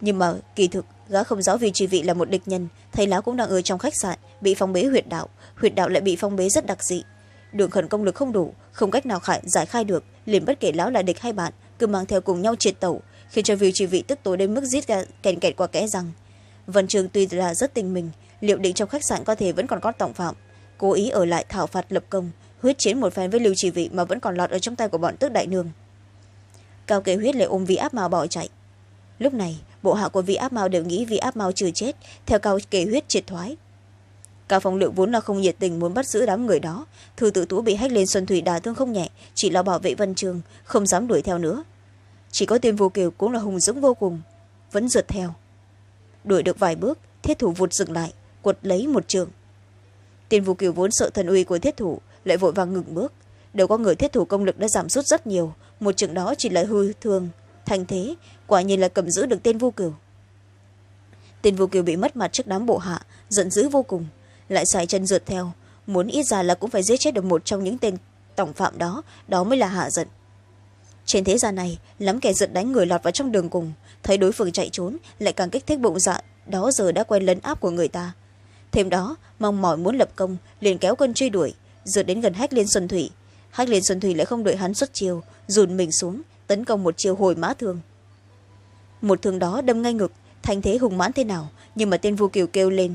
nhưng mà kỳ thực gã không rõ vì chi vị là một địch nhân thầy lão cũng đang ở trong khách sạn bị phong bế huyệt đạo huyệt đạo lại bị phong bế rất đặc dị đường khẩn công lực không đủ không cách nào khải, giải khai được. Liền bất kể lão là địch hay bạn cứ mang theo cùng nhau triệt tẩu khiến cho vì chỉ vị tức tối đến mức giết kèn kẹt qua kẽ rằng, vân trường tuy là rất tình mình liệu định trong khách sạn có thể vẫn còn có tổng phạm. Cố ý ở lại thảo phạt lập công huyết chiến một phen với lưu chỉ vị mà vẫn còn lọt ở trong tay của bọn tước đại nương. Cao kế huyết lại ôm vị áp mao bỏ chạy. Lúc này bộ hạ của vị áp mao đều nghĩ vị áp mao chưa chết theo cao kế huyết triệt thoái cao phong lượng vốn là không nhiệt tình muốn bắt giữ đám người đó. Thư tự tú bị hách lên xuân thủy đả thương không nhẹ, chỉ lo bảo vệ Văn trường, không dám đuổi theo nữa. Chỉ có tên vô kiều cũng là hùng dũng vô cùng, vẫn rượt theo. Đuổi được vài bước, thiết thủ vụt dừng lại, quật lấy một trường. Tên vô kiều vốn sợ thần uy của thiết thủ, lại vội vàng ngừng bước. Đều có người thiết thủ công lực đã giảm sút rất nhiều, một trường đó chỉ là hư thương thành thế, quả nhiên là cầm giữ được tên vô Kiều. tên vô kiều bị mất mặt trước đám bộ hạ, giận dữ vô cùng lại xài chân rượt theo. Muốn ít ra là cũng phải giết chết được một trong những tên tổng phạm đó. Đó mới là hạ giận. Trên thế gian này, lắm kẻ giận đánh người lọt vào trong đường cùng. Thấy đối phương chạy trốn, lại càng kích thích bụng dạ. Đó giờ đã quen lấn áp của người ta. Thêm đó, mong mỏi muốn lập công, liền kéo quân truy đuổi. Rượt đến gần hách liên xuân thủy. Hách liên xuân thủy lại không đợi hắn xuất chiêu, dùn mình xuống, tấn công một chiều hồi mã thương. Một thương đó đâm ngay ngực thành thế hùng mãn thế nào, nhưng mà tên vua kiều kêu lên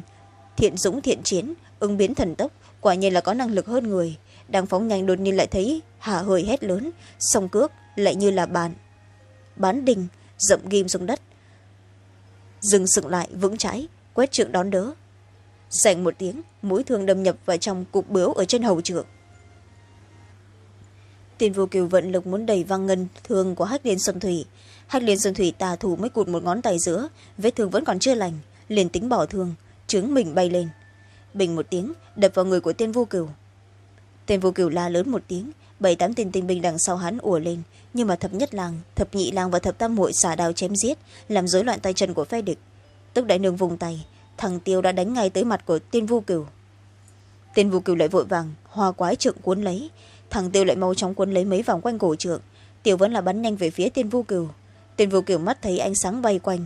thiện dũng, thiện chiến, ứng biến thần tốc, quả nhiên là có năng lực hơn người. Đang phóng nhanh đột nhiên lại thấy hả hơi hét lớn, song cước lại như là bàn. Bán đình dậm ghim xuống đất. Dừng sững lại, vững chãi, quét trượng đón đỡ. Sành một tiếng, mũi thương đâm nhập vào trong cục bướu ở trên hầu trượng. Tiền vô kiều vận lực muốn đẩy văng ngân thương của hách liên xuân thủy. Hách liên xuân thủy tà thủ mới cụt một ngón tay giữa, vết thương vẫn còn chưa lành, liền tính bỏ thương trướng mình bay lên. Bình một tiếng, đập vào người của tên vô cửu. Tên vô cửu la lớn một tiếng, bảy tám tên tinh binh đằng sau hắn ùa lên. Nhưng mà thập nhất làng, thập nhị làng và thập tam hội xả đào chém giết, làm rối loạn tay chân của phe địch. Tức đại nương vùng tay, thằng tiêu đã đánh ngay tới mặt của tên vô cửu. Tên vô cửu lại vội vàng, hoa quái trượng cuốn lấy. Thằng tiêu lại mau chóng cuốn lấy mấy vòng quanh cổ trượng. Tiêu vẫn là bắn nhanh về phía tên vô cửu. Tên vô cửu mắt thấy ánh sáng bay quanh,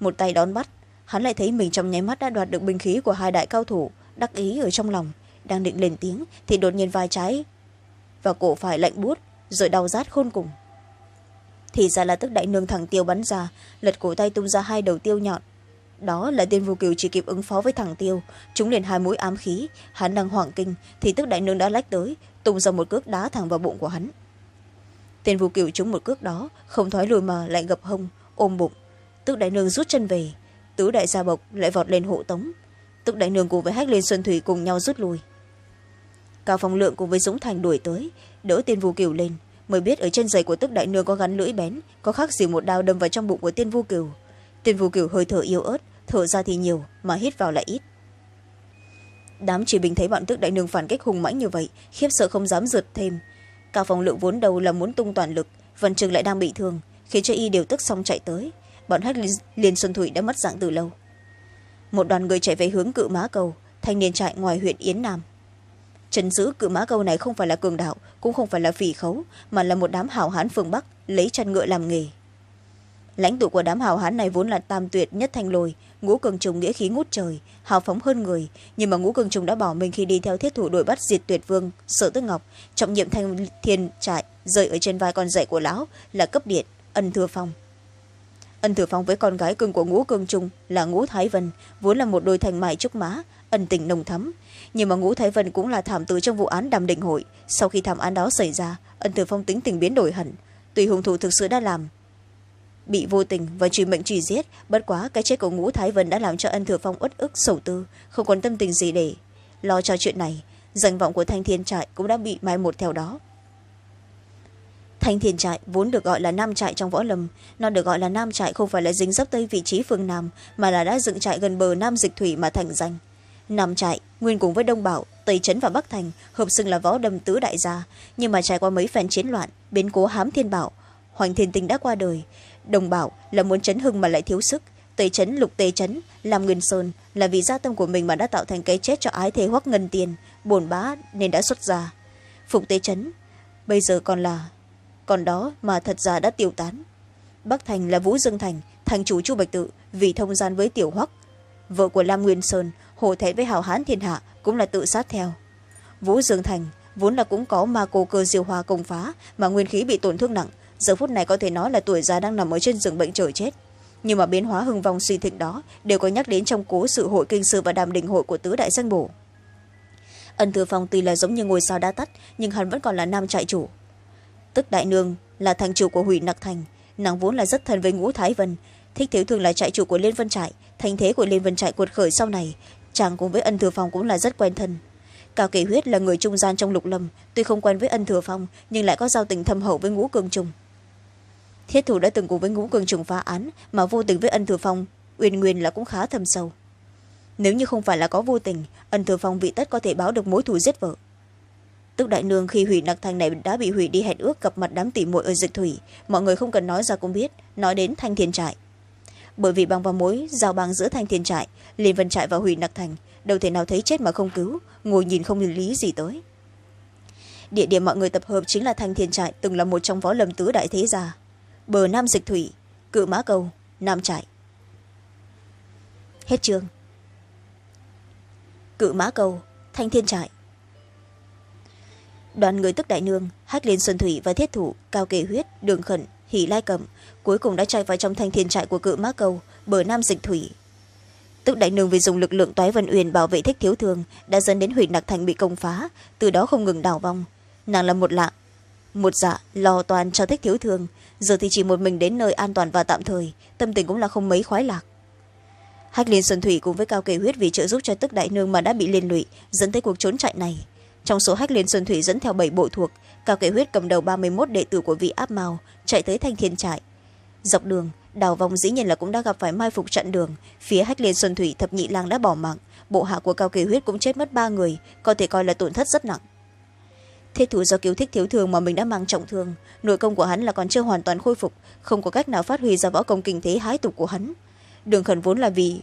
một tay đón bắt hắn lại thấy mình trong nháy mắt đã đoạt được binh khí của hai đại cao thủ, đắc ý ở trong lòng. Đang định lên tiếng, thì đột nhiên vai trái. Và cổ phải lạnh buốt, rồi đau rát khôn cùng. Thì ra là tức đại nương thẳng tiêu bắn ra, lật cổ tay tung ra hai đầu tiêu nhọn. Đó là tên vô cừu chỉ kịp ứng phó với thằng tiêu chúng liền hai mũi ám khí. Hắn đang hoảng kinh, thì tức đại nương đã lách tới, tung ra một cước đá thẳng vào bụng của hắn. Tên vô cừu trúng một cước đó, không thoái lùi mà lại gập hông, ôm bụng. Tức đại nương rút chân về tứ đại gia bộc lại vọt lên hộ tống. Tức đại nương cùng với hách liên xuân thủy cùng nhau rút lui. Cao phong lượng cùng với dũng thành đuổi tới, đỡ tiên vu kiều lên, mới biết ở trên giày của tức đại nương có gắn lưỡi bén, có khác gì một đao đâm vào trong bụng của tiên vu kiều. Tiên vu kiều hơi thở yếu ớt, thở ra thì nhiều, mà hít vào lại ít. Đám chỉ bình thấy bọn tức đại nương phản kích hùng mãnh như vậy, khiếp sợ không dám rượt thêm. Cao phong lượng vốn đầu là muốn tung toàn lực, vân trường lại đang bị thương, khiến cho y đều tức xong chạy tới bọn hách liên xuân thủy đã mất dạng từ lâu. Một đoàn người chạy về hướng cự má cầu thanh niên trại ngoài huyện yến nam. Trấn giữ cự mã cầu này không phải là cường đạo, cũng không phải là phỉ khấu, mà là một đám hảo hán phương bắc, lấy chăn ngựa làm nghề. Lãnh tụ của đám hảo hán này vốn là tam tuyệt nhất thanh lồi ngũ cường trùng nghĩa khí ngút trời, hào phóng hơn người, nhưng mà ngũ cường trùng đã bỏ mình khi đi theo thiết thủ đội bắt diệt tuyệt vương, sở tức ngọc, trọng nhiệm thanh thiên trại, rơi ở trên vai con dạy của lão là cấp điện, ân thừa phong ân thừa phong với con gái cưng của ngũ cương trung là ngũ thái vân, vốn là một đôi thành mại trúc má ân tình nồng thắm. Nhưng mà ngũ thái vân cũng là thảm tử trong vụ án đàm đình hội. Sau khi thảm án đó xảy ra, ân thừa phong tính tình biến đổi hẳn. Tùy hung thủ thực sự đã làm, bị vô tình và truy mệnh truy giết, bất quá cái chết của ngũ thái vân đã làm cho ân thừa phong uất ức, sầu tư, không còn tâm tình gì để lo cho chuyện này. Danh vọng của thanh thiên trại cũng đã bị mai một theo đó thanh thiên trại vốn được gọi là nam trại trong võ lâm. Nó được gọi là nam trại không phải là dính dấp tới vị trí phương nam, mà là đã dựng trại gần bờ nam dịch thủy mà thành danh. Nam trại, nguyên cùng với đông bảo, tây trấn và bắc thành, hợp xưng là võ đâm tứ đại gia. Nhưng mà trải qua mấy phen chiến loạn, biến cố hám thiên bảo, hoành thiên tinh đã qua đời. Đồng bảo là muốn chấn hưng mà lại thiếu sức. Tây trấn lục tây trấn làm nguyên sơn là vì gia tâm của mình mà đã tạo thành cái chết cho ái thế hoắc ngân tiền bồn bá nên đã xuất ra phục tây trấn bây giờ còn là còn đó mà thật ra đã tiêu tán. Bắc thành là vũ dương thành thành chủ chu bạch tự, vì thông gian với tiểu hoắc. Vợ của lam nguyên sơn hổ thẹn với hào hán thiên hạ, cũng là tự sát theo. Vũ dương thành vốn là cũng có ma cô cơ diêu hoa công phá, mà nguyên khí bị tổn thương nặng. Giờ phút này có thể nói là tuổi già đang nằm ở trên giường bệnh trời chết. Nhưng mà biến hóa hưng vong suy thịnh đó đều có nhắc đến trong cố sự hội kinh sư và đàm đình hội của tứ đại danh bổ. Ân thừa phong tuy là giống như ngôi sao đã tắt, nhưng hắn vẫn còn là nam trại chủ tức đại nương, là thành chủ của hủy nặc thành. Nàng vốn là rất thân với ngũ thái vân, thích thiếu thường là trại chủ của liên vân trại thành thế của liên vân trại cuột khởi sau này. Chàng cùng với ân thừa phong cũng là rất quen thân. Cao kỳ huyết là người trung gian trong lục lâm, tuy không quen với ân thừa phong, nhưng lại có giao tình thâm hậu với ngũ cương trung thiết thủ đã từng cùng với ngũ cương trùng phá án, mà vô tình với ân thừa phong, uyên nguyên là cũng khá thâm sâu. Nếu như không phải là có vô tình, ân thừa phong vị tất có thể báo được mối thù giết vợ tức đại nương khi hủy nặc thành này đã bị hủy đi hẹn ước gặp mặt đám tỉ muội ở dịch thủy, mọi người không cần nói ra cũng biết, nói đến thanh thiên trại. Bởi vì bằng vào mối, giao băng giữa thanh thiên trại, liên vân trại và hủy nặc thành, đâu thể nào thấy chết mà không cứu, ngồi nhìn không lý gì tới. Địa điểm mọi người tập hợp chính là thanh thiên trại, từng là một trong võ lâm tứ đại thế gia. Bờ nam dịch thủy, cự mã cầu, nam trại. Hết chương. Cự mã cầu, thanh thiên trại đoàn người tức đại nương hách liên xuân thủy và thiết thủ, cao kề huyết, đường khẩn, hỷ lai cẩm, cuối cùng đã chạy vào trong thanh thiên trại của cự mã cầu, bờ nam dịch thủy. Tức đại nương vì dùng lực lượng toái vân uyên bảo vệ thích thiếu thương đã dẫn đến hủy nặc thành bị công phá, từ đó không ngừng đảo vong. Nàng là một lạ, một dạ lo toàn cho thích thiếu thương giờ thì chỉ một mình đến nơi an toàn và tạm thời, tâm tình cũng là không mấy khoái lạc. Hách liên xuân thủy cùng với cao kể huyết vì trợ giúp cho tức đại nương mà đã bị liên lụy, dẫn tới cuộc trốn chạy này trong số hách liên xuân thủy dẫn theo bảy bộ thuộc, cao kệ huyết cầm đầu ba mươi một đệ tử của vị áp màu, chạy tới thanh thiên trại. Dọc đường, đào vòng dĩ nhiên là cũng đã gặp phải mai phục chặn đường. Phía hách liên xuân thủy, thập nhị lang đã bỏ mạng. Bộ hạ của cao kỳ huyết cũng chết mất ba người, có thể coi là tổn thất rất nặng. Thế thủ do cứu thích thiếu thương mà mình đã mang trọng thương, nội công của hắn là còn chưa hoàn toàn khôi phục, không có cách nào phát huy ra võ công kinh thế hái tục của hắn. Đường khẩn vốn là vì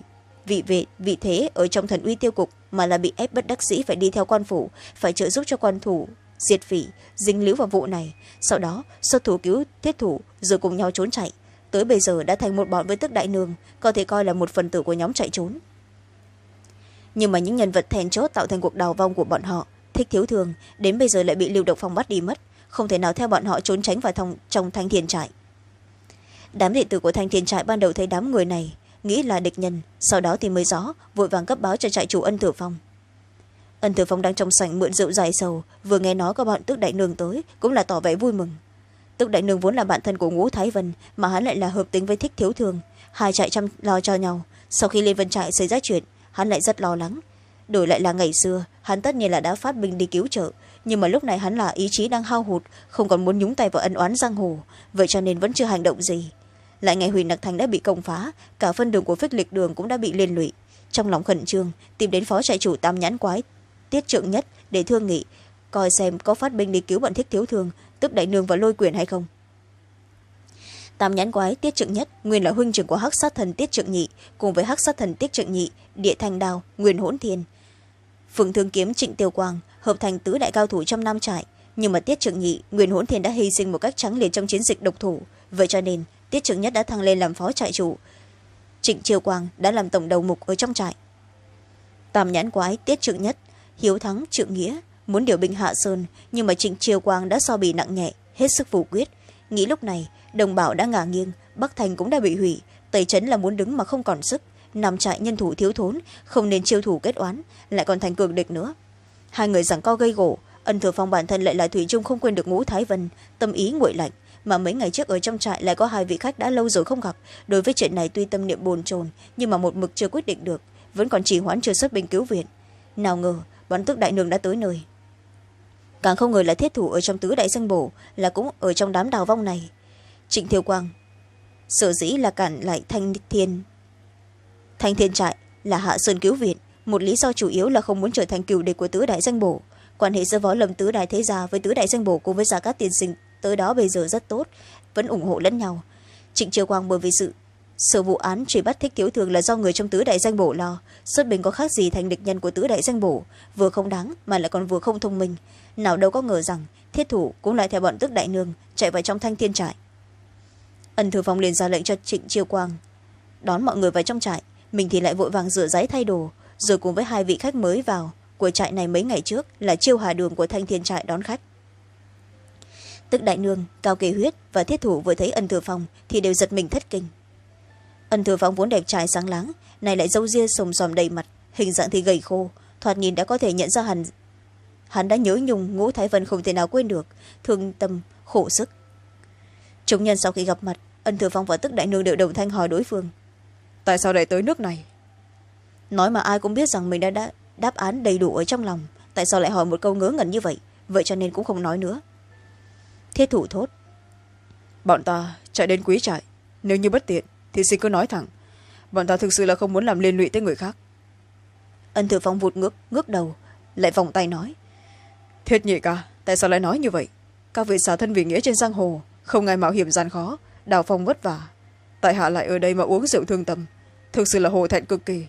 vị vị, vị thế ở trong thần uy tiêu cục mà là bị ép bất đắc dĩ phải đi theo quan phủ phải trợ giúp cho quan thủ diệt phỉ dính líu vào vụ này. Sau đó xuất thủ cứu thiết thủ rồi cùng nhau trốn chạy. Tới bây giờ đã thành một bọn với tức đại nương có thể coi là một phần tử của nhóm chạy trốn. Nhưng mà những nhân vật thèn chốt tạo thành cuộc đào vong của bọn họ thích thiếu thường đến bây giờ lại bị lưu độc phong bắt đi mất. Không thể nào theo bọn họ trốn tránh vào thông, trong thanh thiên trại. Đám đệ tử của thanh thiên trại ban đầu thấy đám người này nghĩ là địch nhân, sau đó thì mới rõ, vội vàng cấp báo cho trại chủ ân tử phong. Ân tử phong đang trong sảnh mượn rượu dài sầu, vừa nghe nói có bọn tức đại nương tới, cũng là tỏ vẻ vui mừng. Tức đại nương vốn là bạn thân của ngũ thái vân, mà hắn lại là hợp tính với thích thiếu thường, hai trại chăm lo cho nhau. Sau khi lên vân trại xảy ra chuyện, hắn lại rất lo lắng. Đổi lại là ngày xưa, hắn tất nhiên là đã phát binh đi cứu trợ, nhưng mà lúc này hắn là ý chí đang hao hụt, không còn muốn nhúng tay vào ân oán giang hồ, vậy cho nên vẫn chưa hành động gì lại ngày huỳnh đặc thành đã bị công phá, cả phân đường của phích lịch đường cũng đã bị liên lụy. Trong lòng khẩn trương, tìm đến phó trại chủ tam nhãn quái, tiết trượng nhất, để thương nghị, coi xem có phát binh đi cứu bọn thích thiếu thương tức đại nương và lôi quyền hay không. Tam nhãn quái, tiết trượng nhất, nguyên là huynh trưởng của hắc sát thần tiết trượng nhị, cùng với hắc sát thần tiết trượng nhị, địa thanh đào, nguyên hỗn thiên. Phượng thương kiếm, trịnh tiêu quang, hợp thành tứ đại cao thủ trong năm trại, nhưng mà tiết trượng nhị, nguyên hỗn thiên đã hy sinh một cách trắng liền trong chiến dịch độc thủ. Vậy cho nên tiết trưởng nhất đã thăng lên làm phó trại chủ. Trịnh triều quang đã làm tổng đầu mục ở trong trại. Tam nhãn quái tiết trưởng nhất, hiếu thắng, trượng nghĩa muốn điều binh hạ sơn, nhưng mà trịnh triều quang đã so bì nặng nhẹ, hết sức phủ quyết. Nghĩ lúc này, đồng bảo đã ngả nghiêng, bắc thành cũng đã bị hủy. Tây trấn là muốn đứng mà không còn sức. Nằm trại nhân thủ thiếu thốn, không nên chiêu thủ kết oán, lại còn thành cường địch nữa. Hai người giảng co gây gỗ, ân thừa phong bản thân lại là thủy trung không quên được ngũ thái vân, tâm ý nguội lạnh mà mấy ngày trước ở trong trại lại có hai vị khách đã lâu rồi không gặp. Đối với chuyện này tuy tâm niệm bồn chồn, nhưng mà một mực chưa quyết định được, vẫn còn chỉ hoãn chưa xuất binh cứu viện. Nào ngờ, bọn tước đại nương đã tới nơi. Càng không ngờ là thiết thủ ở trong tứ đại danh bổ, là cũng ở trong đám đào vong này. Trịnh thiêu quang, sở dĩ là cản lại thanh thiên. Thanh thiên trại là hạ sơn cứu viện, một lý do chủ yếu là không muốn trở thành cựu địch của tứ đại danh bổ. Quan hệ giữa võ lâm tứ đại thế gia với tứ đại danh bổ cùng với gia cát tiền sinh tới đó bây giờ rất tốt, vẫn ủng hộ lẫn nhau. Trịnh triều quang bởi vì sự sự vụ án truy bắt thích thiếu thường là do người trong tứ đại danh bổ lo. Xuất bình có khác gì thành địch nhân của tứ đại danh bổ, vừa không đáng mà lại còn vừa không thông minh. Nào đâu có ngờ rằng, thiết thủ cũng lại theo bọn tức đại nương, chạy vào trong thanh thiên trại. Ân thư phong liền ra lệnh cho trịnh chiêu quang đón mọi người vào trong trại. Mình thì lại vội vàng rửa giấy thay đồ, rồi cùng với hai vị khách mới vào của trại này mấy ngày trước là chiêu hà đường của thanh thiên trại đón khách tức đại nương cao kỳ huyết và thiết thủ vừa thấy ân thừa phong thì đều giật mình thất kinh. Ân thừa phong vốn đẹp trai sáng láng này lại râu ria sồm sòm đầy mặt hình dạng thì gầy khô thoạt nhìn đã có thể nhận ra hắn hắn đã nhớ nhung ngũ thái vân không thể nào quên được thương tâm khổ sức. Chúng nhân sau khi gặp mặt ân thừa phong và tức đại nương đều đồng thanh hỏi đối phương. Tại sao lại tới nước này? Nói mà ai cũng biết rằng mình đã, đã đáp án đầy đủ ở trong lòng tại sao lại hỏi một câu ngớ ngẩn như vậy vậy cho nên cũng không nói nữa thiết thủ thốt. Bọn ta chạy đến quý trại. Nếu như bất tiện thì xin cứ nói thẳng. Bọn ta thực sự là không muốn làm liên lụy tới người khác. Ân thừa phong vụt ngước ngước đầu lại vòng tay nói. Thiết nhị ca tại sao lại nói như vậy? Các vị xả thân vì nghĩa trên giang hồ không ngại mạo hiểm gian khó đào phong vất vả. Tại hạ lại ở đây mà uống rượu thương tâm thực sự là hồ thẹn cực kỳ.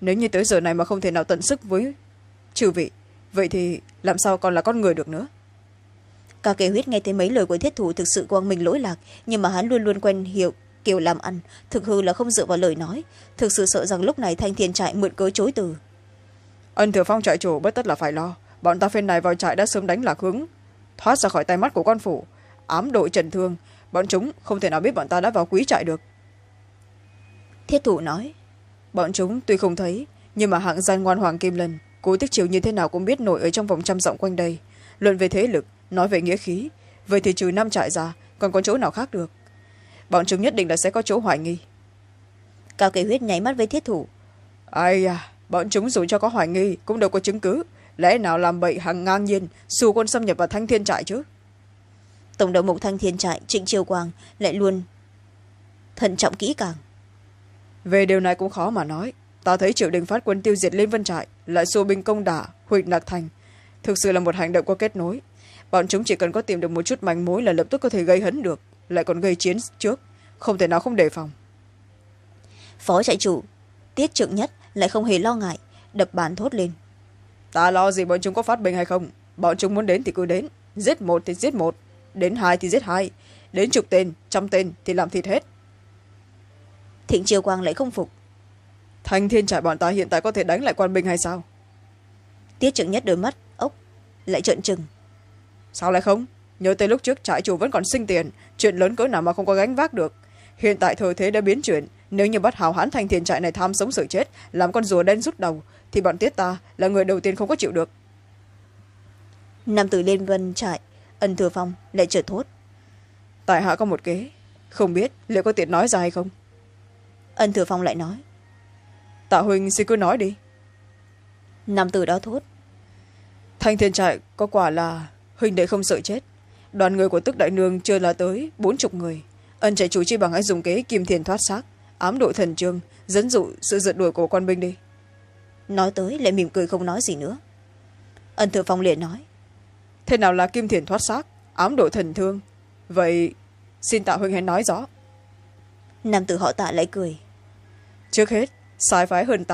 Nếu như tới giờ này mà không thể nào tận sức với trừ vị vậy thì làm sao còn là con người được nữa cả kể huyết nghe thấy mấy lời của thiết thủ thực sự quang mình lỗi lạc nhưng mà hắn luôn luôn quen hiểu kiểu làm ăn thực hư là không dựa vào lời nói. Thực sự sợ rằng lúc này thanh thiên trại mượn cớ chối từ. Ân thừa phong trại chủ bất tất là phải lo bọn ta phen này vào trại đã sớm đánh lạc hướng thoát ra khỏi tay mắt của quan phủ ám đội trần thương bọn chúng không thể nào biết bọn ta đã vào quý trại được. Thiết thủ nói bọn chúng tuy không thấy nhưng mà hạng gian ngoan hoàng kim lân cố tích chiều như thế nào cũng biết nổi ở trong vòng trăm dặm quanh đây. Luận về thế lực nói về nghĩa khí vậy thì trừ năm trại ra còn có chỗ nào khác được? Bọn chúng nhất định là sẽ có chỗ hoài nghi. Cao kỳ huyết nháy mắt với thiết thủ. Ai à bọn chúng dù cho có hoài nghi cũng đâu có chứng cứ. Lẽ nào làm bậy hằng ngang nhiên xù quân xâm nhập vào thanh thiên trại chứ? Tổng đầu mục thanh thiên trại trịnh triều quang lại luôn thận trọng kỹ càng. Về điều này cũng khó mà nói. Ta thấy triệu đình phát quân tiêu diệt lên vân trại lại xô binh công đả huỵch nạc thành. Thực sự là một hành động có kết nối bọn chúng chỉ cần có tìm được một chút manh mối là lập tức có thể gây hấn được lại còn gây chiến trước. Không thể nào không đề phòng. Phó trại chủ tiết trượng nhất lại không hề lo ngại đập bàn thốt lên. Ta lo gì bọn chúng có phát binh hay không? Bọn chúng muốn đến thì cứ đến. Giết một thì giết một đến hai thì giết hai đến chục tên trăm tên thì làm thịt hết. Thịnh triều quang lại không phục. Thanh thiên trại bọn ta hiện tại có thể đánh lại quan binh hay sao? Tiết trượng nhất đôi mắt ốc lại trợn trừng sao lại không? Nhớ tới lúc trước trại chủ vẫn còn sinh tiền chuyện lớn cỡ nào mà không có gánh vác được. Hiện tại thời thế đã biến chuyển nếu như bắt hào hán thanh thiên trại này tham sống sợ chết làm con rùa đen rút đầu thì bọn tiết ta là người đầu tiên không có chịu được. Nam tử liên vân trại ân thừa phong lại trở thốt. Tại hạ có một kế không biết liệu có tiện nói ra hay không? Ân thừa phong lại nói. Tạ huynh xin cứ nói đi. Nam tử đó thốt. Thanh thiên trại có quả là huynh đệ không sợ chết. Đoàn người của tức đại nương chưa là tới bốn chục người. Ân chạy chủ chi bằng hãy dùng kế kim thiền thoát xác ám đội thần trương dẫn dụ sự giật đuổi của quan binh đi. Nói tới lại mỉm cười không nói gì nữa. Ân thừa phong liền nói thế nào là kim thiền thoát xác ám đội thần thương? Vậy xin tạ huynh hãy nói rõ. Nam tử họ tạ lại cười. Trước hết sai phái hơn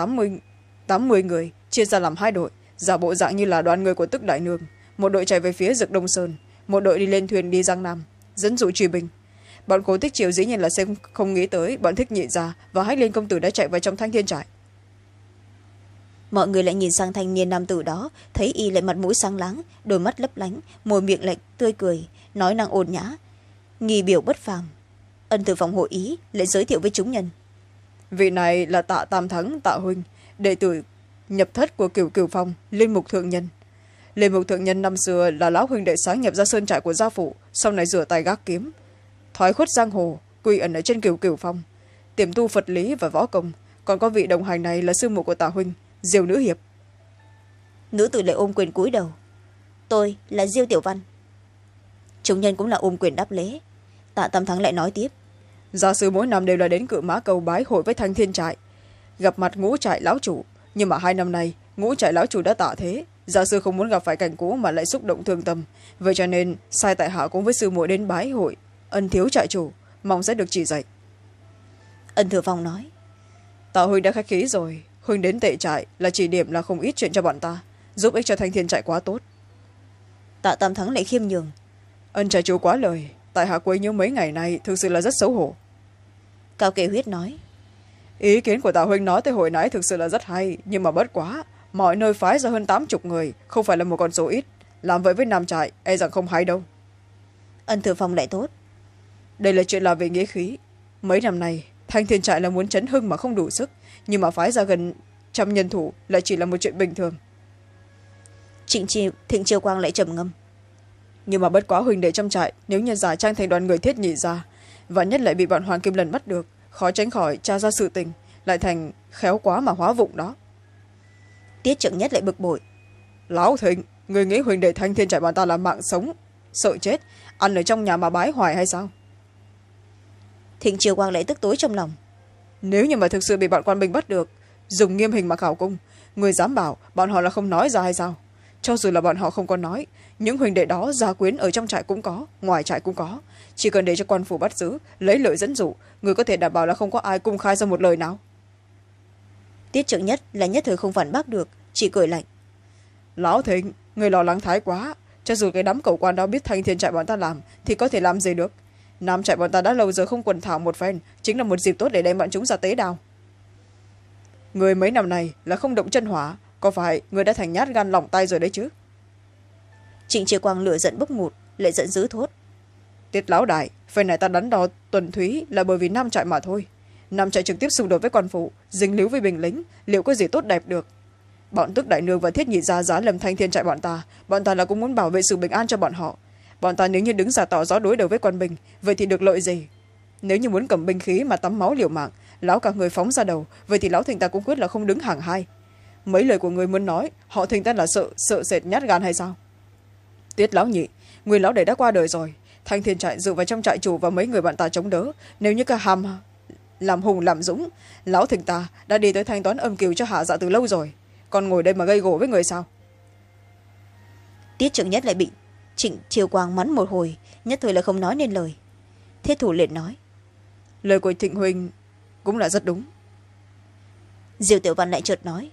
tám mươi người chia ra làm hai đội giả bộ dạng như là đoàn người của tức đại nương một đội chạy về phía dực đông sơn. Một đội đi lên thuyền đi giang nam. Dẫn dụ truy binh. Bọn cố tích triều dĩ nhiên là xem không nghĩ tới. Bọn thích nhị gia và hách liên công tử đã chạy vào trong thanh thiên trại. Mọi người lại nhìn sang thanh niên nam tử đó thấy y lại mặt mũi sáng láng đôi mắt lấp lánh môi miệng lạnh tươi cười nói năng ồn nhã. Nghi biểu bất phàm. Ân từ phòng hội ý lại giới thiệu với chúng nhân. Vị này là tạ tam thắng tạ huynh đệ tử nhập thất của cửu cửu phong linh mục thượng nhân linh mục thượng nhân năm xưa là lão huynh đệ sáng nhập ra sơn trại của gia phụ sau này rửa tay gác kiếm. Thoái khuất giang hồ quy ẩn ở trên cửu cửu phong. Tiềm tu phật lý và võ công còn có vị đồng hành này là sư mục của tạ huynh diều nữ hiệp. Nữ tử lại ôm quyền cúi đầu. Tôi là diêu tiểu văn. Chúng nhân cũng là ôm quyền đáp lễ. Tạ tâm thắng lại nói tiếp. Gia sư mỗi năm đều là đến cự mã cầu bái hội với thanh thiên trại. Gặp mặt ngũ trại lão chủ nhưng mà hai năm nay ngũ trại lão chủ đã tạ thế gia sư không muốn gặp phải cảnh cũ mà lại xúc động thương tâm. Vậy cho nên sai tại hạ cũng với sư muội đến bái hội. Ân thiếu trại chủ mong sẽ được chỉ dạy. Ân thừa phong nói tạ huynh đã khách khí rồi. Huynh đến tệ trại là chỉ điểm là không ít chuyện cho bọn ta. Giúp ích cho thanh thiên trại quá tốt. Tạ tam thắng lại khiêm nhường. Ân trại chủ quá lời. Tại hạ quấy nhớ mấy ngày nay thực sự là rất xấu hổ. Cao kể huyết nói ý kiến của tạ huynh nói tới hồi nãy thực sự là rất hay nhưng mà bất quá mọi nơi phái ra hơn tám chục người không phải là một con số ít. Làm vậy với nam trại e rằng không hay đâu. Ân thừa phong lại tốt. Đây là chuyện là về nghĩa khí. Mấy năm nay thanh thiên trại là muốn chấn hưng mà không đủ sức nhưng mà phái ra gần trăm nhân thủ lại chỉ là một chuyện bình thường. Trịnh triều thịnh triều quang lại trầm ngâm. Nhưng mà bất quá huỳnh đệ trong trại nếu như giả trang thành đoàn người thiết nhị ra và nhất lại bị bọn hoàng kim lần bắt được khó tránh khỏi tra ra sự tình lại thành khéo quá mà hóa vụng đó tiết trưởng nhất lại bực bội. Lão thịnh người nghĩ huỳnh đệ thanh thiên trại bọn ta là mạng sống sợ chết ăn ở trong nhà mà bái hoài hay sao? Thịnh triều quang lại tức tối trong lòng. Nếu như mà thực sự bị bọn quan binh bắt được dùng nghiêm hình mà khảo cung người dám bảo bọn họ là không nói ra hay sao? Cho dù là bọn họ không có nói những huỳnh đệ đó gia quyến ở trong trại cũng có ngoài trại cũng có. Chỉ cần để cho quan phủ bắt giữ lấy lợi dẫn dụ người có thể đảm bảo là không có ai cung khai ra một lời nào tiết trưởng nhất là nhất thời không phản bác được chỉ cười lạnh. Lão thịnh người lo lắng thái quá. Cho dù cái đám cầu quan đó biết thanh thiên trại bọn ta làm thì có thể làm gì được? Nam trại bọn ta đã lâu giờ không quần thảo một phen chính là một dịp tốt để đem bọn chúng ra tế đào. Người mấy năm này là không động chân hỏa có phải người đã thành nhát gan lỏng tay rồi đấy chứ? Trịnh triều quang lửa giận bốc ngụt lại giận dữ thốt. Tiết lão đại phần này ta đắn đo tuần thúy là bởi vì nam trại mà thôi nam trại trực tiếp xung đột với quan phụ dính líu với bình lính liệu có gì tốt đẹp được? Bọn tức đại nương và thiết nhị gia giá lầm thanh thiên trại bọn ta bọn ta là cũng muốn bảo vệ sự bình an cho bọn họ. Bọn ta nếu như đứng ra tỏ gió đối đầu với quan bình, vậy thì được lợi gì? Nếu như muốn cầm binh khí mà tắm máu liều mạng lão cả người phóng ra đầu vậy thì lão thình ta cũng quyết là không đứng hàng hai. Mấy lời của người muốn nói họ thình ta là sợ sợ sệt nhát gan hay sao? Tiết lão nhị người lão đệ đã qua đời rồi. Thanh thiên trại dựa vào trong trại chủ và mấy người bạn ta chống đỡ. Nếu như cả hàm làm hùng làm dũng. Lão thình ta đã đi tới thanh toán âm kiều cho hạ dạ từ lâu rồi. Còn ngồi đây mà gây gỗ với người sao? Tiết trưởng nhất lại bị trịnh triều quang mắn một hồi nhất thời là không nói nên lời. Thiết thủ liền nói lời của thịnh huynh cũng là rất đúng. Diều tiểu văn lại chợt nói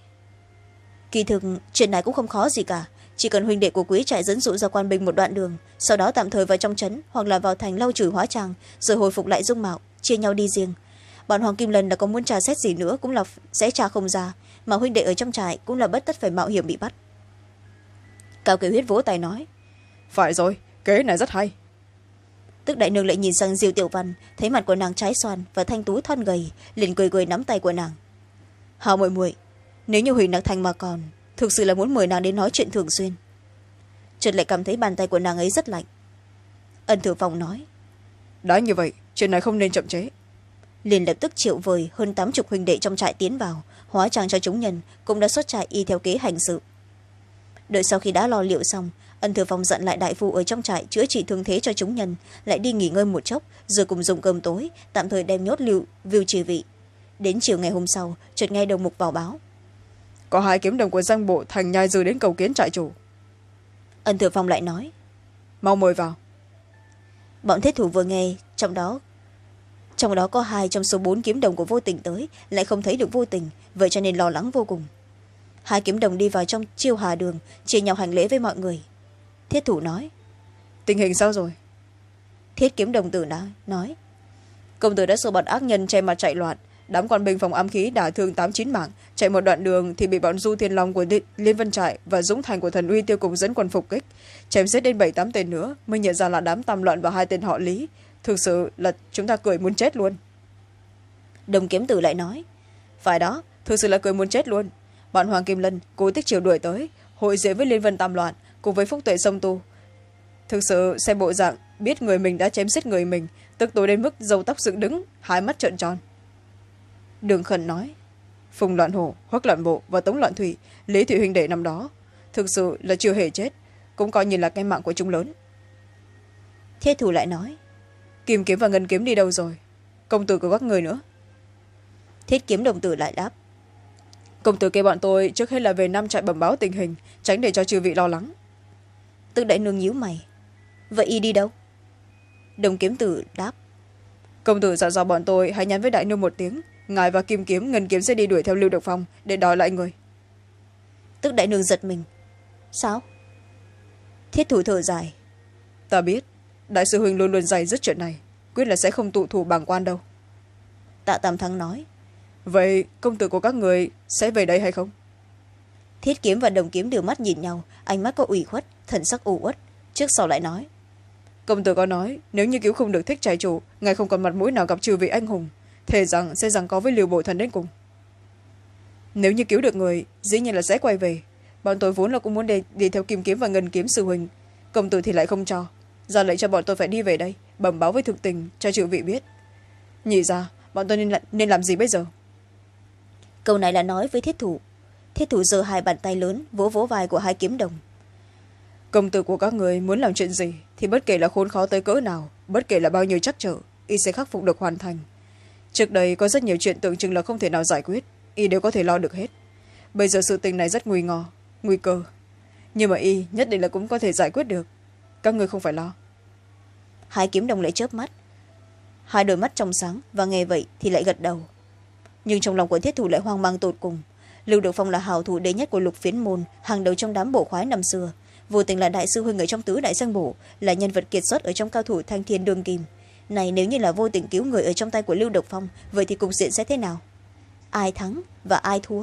kỳ thực chuyện này cũng không khó gì cả. Chỉ cần huynh đệ của quý trại dẫn dụ ra quan binh một đoạn đường sau đó tạm thời vào trong trấn hoặc là vào thành lau chùi hóa trang rồi hồi phục lại dung mạo chia nhau đi riêng bọn hoàng kim lần là có muốn tra xét gì nữa cũng là sẽ tra không ra mà huynh đệ ở trong trại cũng là bất tất phải mạo hiểm bị bắt. Cao kỳ huyết vỗ tay nói phải rồi kế này rất hay. Tức đại nương lại nhìn sang diêu tiểu văn thấy mặt của nàng trái xoan và thanh tú thon gầy liền cười cười nắm tay của nàng. Hào muội muội nếu như huỳnh nặc thành mà còn thực sự là muốn mời nàng đến nói chuyện thường xuyên. Trượt lại cảm thấy bàn tay của nàng ấy rất lạnh. Ân thừa phòng nói đã như vậy chuyện này không nên chậm chế liền lập tức triệu vời hơn tám chục huynh đệ trong trại tiến vào hóa trang cho chúng nhân cũng đã xuất trại y theo kế hành sự. Đợi sau khi đã lo liệu xong ân thừa phong dặn lại đại phu ở trong trại chữa trị thương thế cho chúng nhân lại đi nghỉ ngơi một chốc rồi cùng dùng cơm tối tạm thời đem nhốt lưu viêu trì vị. Đến chiều ngày hôm sau chợt nghe đồng mục vào báo. Có hai kiếm đồng của giang bộ thành nhai dư đến cầu kiến trại chủ. Ân thừa phong lại nói. Mau mời vào. Bọn thiết thủ vừa nghe trong đó trong đó có hai trong số bốn kiếm đồng của vô tình tới lại không thấy được vô tình vậy cho nên lo lắng vô cùng. Hai kiếm đồng đi vào trong chiêu hà đường chia nhau hành lễ với mọi người. Thiết thủ nói tình hình sao rồi? Thiết kiếm đồng tử nói, nói công tử đã xô bọn ác nhân che mặt chạy loạn. Đám quan binh phòng ám khí đả thương tám chín mạng. Chạy một đoạn đường thì bị bọn du thiên long của liên vân trại và dũng thành của thần uy tiêu cùng dẫn quân phục kích. Chém giết đến bảy tám tên nữa mới nhận ra là đám tam loạn và hai tên họ lý thực sự là chúng ta cười muốn chết luôn. Đồng kiếm tử lại nói phải đó thực sự là cười muốn chết luôn. Bọn hoàng kim lân cố tích chiều đuổi tới hội diện với liên vân tam loạn cùng với phúc tuệ sông tu. Thực sự xem bộ dạng biết người mình đã chém giết người mình tức tối đến mức dầu tóc dựng đứng hai mắt trợn tròn. Đường khẩn nói phùng loạn hổ hoắc loạn bộ và tống loạn thủy lý thị huynh đệ năm đó thực sự là chưa hề chết cũng coi như là cái mạng của chúng lớn. Thiết thủ lại nói kim kiếm và ngân kiếm đi đâu rồi? Công tử của các người nữa. Thiết kiếm đồng tử lại đáp. Công tử kêu bọn tôi trước hết là về năm trại bẩm báo tình hình tránh để cho chư vị lo lắng. Tức đại nương nhíu mày. Vậy y đi đâu? Đồng kiếm tử đáp. Công tử dặn dò bọn tôi hãy nhắn với đại nương một tiếng. Ngài và kim kiếm ngân kiếm sẽ đi đuổi theo lưu độc phong để đòi lại người. Tức đại nương giật mình. Sao? Thiết thủ thở dài. Ta biết đại sư huynh luôn luôn dày dứt chuyện này quyết là sẽ không tụ thủ bàng quan đâu. Tạ tam thắng nói. Vậy công tử của các người sẽ về đây hay không? Thiết kiếm và đồng kiếm đều mắt nhìn nhau ánh mắt có ủy khuất thần sắc u uất. Trước sau lại nói. Công tử có nói nếu như cứu không được thích trai chủ ngài không còn mặt mũi nào gặp trừ vị anh hùng thề rằng sẽ rằng có với liều bộ thần đến cùng. Nếu như cứu được người dĩ nhiên là sẽ quay về. Bọn tôi vốn là cũng muốn đi, đi theo kim kiếm và ngân kiếm sư huynh công tử thì lại không cho ra lệnh cho bọn tôi phải đi về đây bẩm báo với thực tình cho chữ vị biết. Nhị ra bọn tôi nên, nên làm gì bây giờ? Câu này là nói với thiết thủ. Thiết thủ giơ hai bàn tay lớn vỗ vỗ vai của hai kiếm đồng. Công tử của các người muốn làm chuyện gì thì bất kể là khốn khó tới cỡ nào bất kể là bao nhiêu chắc trở y sẽ khắc phục được hoàn thành. Trước đây có rất nhiều chuyện tưởng chừng là không thể nào giải quyết y đều có thể lo được hết. Bây giờ sự tình này rất nguy ngờ nguy cơ. Nhưng mà y nhất định là cũng có thể giải quyết được. Các người không phải lo hai kiếm đồng lại chớp mắt. Hai đôi mắt trong sáng, và nghe vậy thì lại gật đầu. Nhưng trong lòng của thiết thủ lại hoang mang tột cùng. Lưu được phong là hào thủ đệ nhất của lục phiến môn, hàng đầu trong đám bộ khoái năm xưa. Vô tình là đại sư huynh ở trong tứ đại danh bổ, là nhân vật kiệt xuất ở trong cao thủ thanh thiên đường kim này, nếu như là vô tình cứu người ở trong tay của lưu độc phong, vậy thì cục diện sẽ thế nào? Ai thắng và ai thua?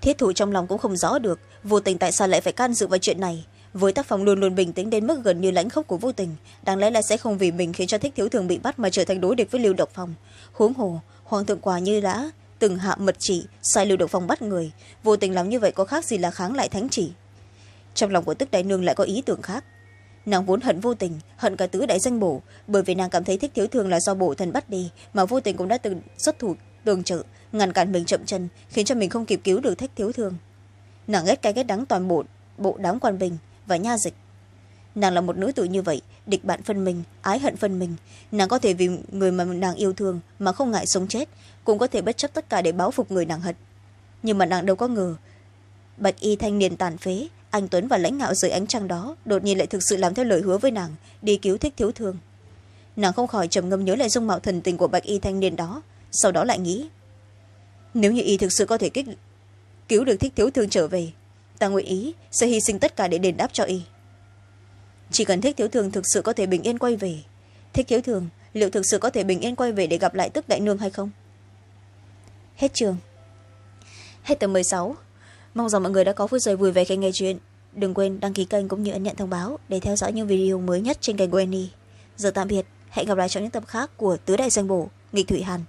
Thiết thủ trong lòng cũng không rõ được, vô tình tại sao lại phải can dự vào chuyện này với tác phong luôn luôn bình tĩnh đến mức gần như lãnh khốc của vô tình, đáng lẽ là sẽ không vì mình khiến cho thích thiếu thường bị bắt mà trở thành đối địch với lưu độc phong. Huống hồ, hoàng thượng quả như đã từng hạ mật chỉ, sai lưu độc phong bắt người. Vô tình làm như vậy có khác gì là kháng lại thánh chỉ. Trong lòng của tức đại nương lại có ý tưởng khác. Nàng vốn hận vô tình, hận cả tứ đại danh bổ, bởi vì nàng cảm thấy thích thiếu thường là do bổ thần bắt đi, mà vô tình cũng đã từng xuất thủ tường trợ, ngăn cản mình chậm chân, khiến cho mình không kịp cứu được thích thiếu thương nàng ghét cái ghét đắng toàn bộ bộ đám quan bình và nha dịch. Nàng là một nữ tử như vậy, địch bạn phân mình, ái hận phân mình. Nàng có thể vì người mà nàng yêu thương mà không ngại sống chết, cũng có thể bất chấp tất cả để báo phục người nàng hận. Nhưng mà nàng đâu có ngờ, bạch y thanh niên tàn phế, anh tuấn và lãnh ngạo dưới ánh trăng đó đột nhiên lại thực sự làm theo lời hứa với nàng, đi cứu thích thiếu thương. Nàng không khỏi trầm ngâm nhớ lại dung mạo thần tình của bạch y thanh niên đó, sau đó lại nghĩ, nếu như y thực sự có thể kích, cứu được thích thiếu thương trở về ta nguyện ý, sẽ hy sinh tất cả để đền đáp cho y. Chỉ cần thích thiếu thường thực sự có thể bình yên quay về. Thích thiếu thường, liệu thực sự có thể bình yên quay về để gặp lại tức đại nương hay không? Hết trường hết tờ sáu. Mong rằng mọi người đã có phút giây vui vẻ khi nghe chuyện. Đừng quên đăng ký kênh cũng như ấn nhận thông báo để theo dõi những video mới nhất trên kênh của Annie. giờ tạm biệt, hẹn gặp lại trong những tập khác của tứ đại danh bổ, nghịch thủy hàn.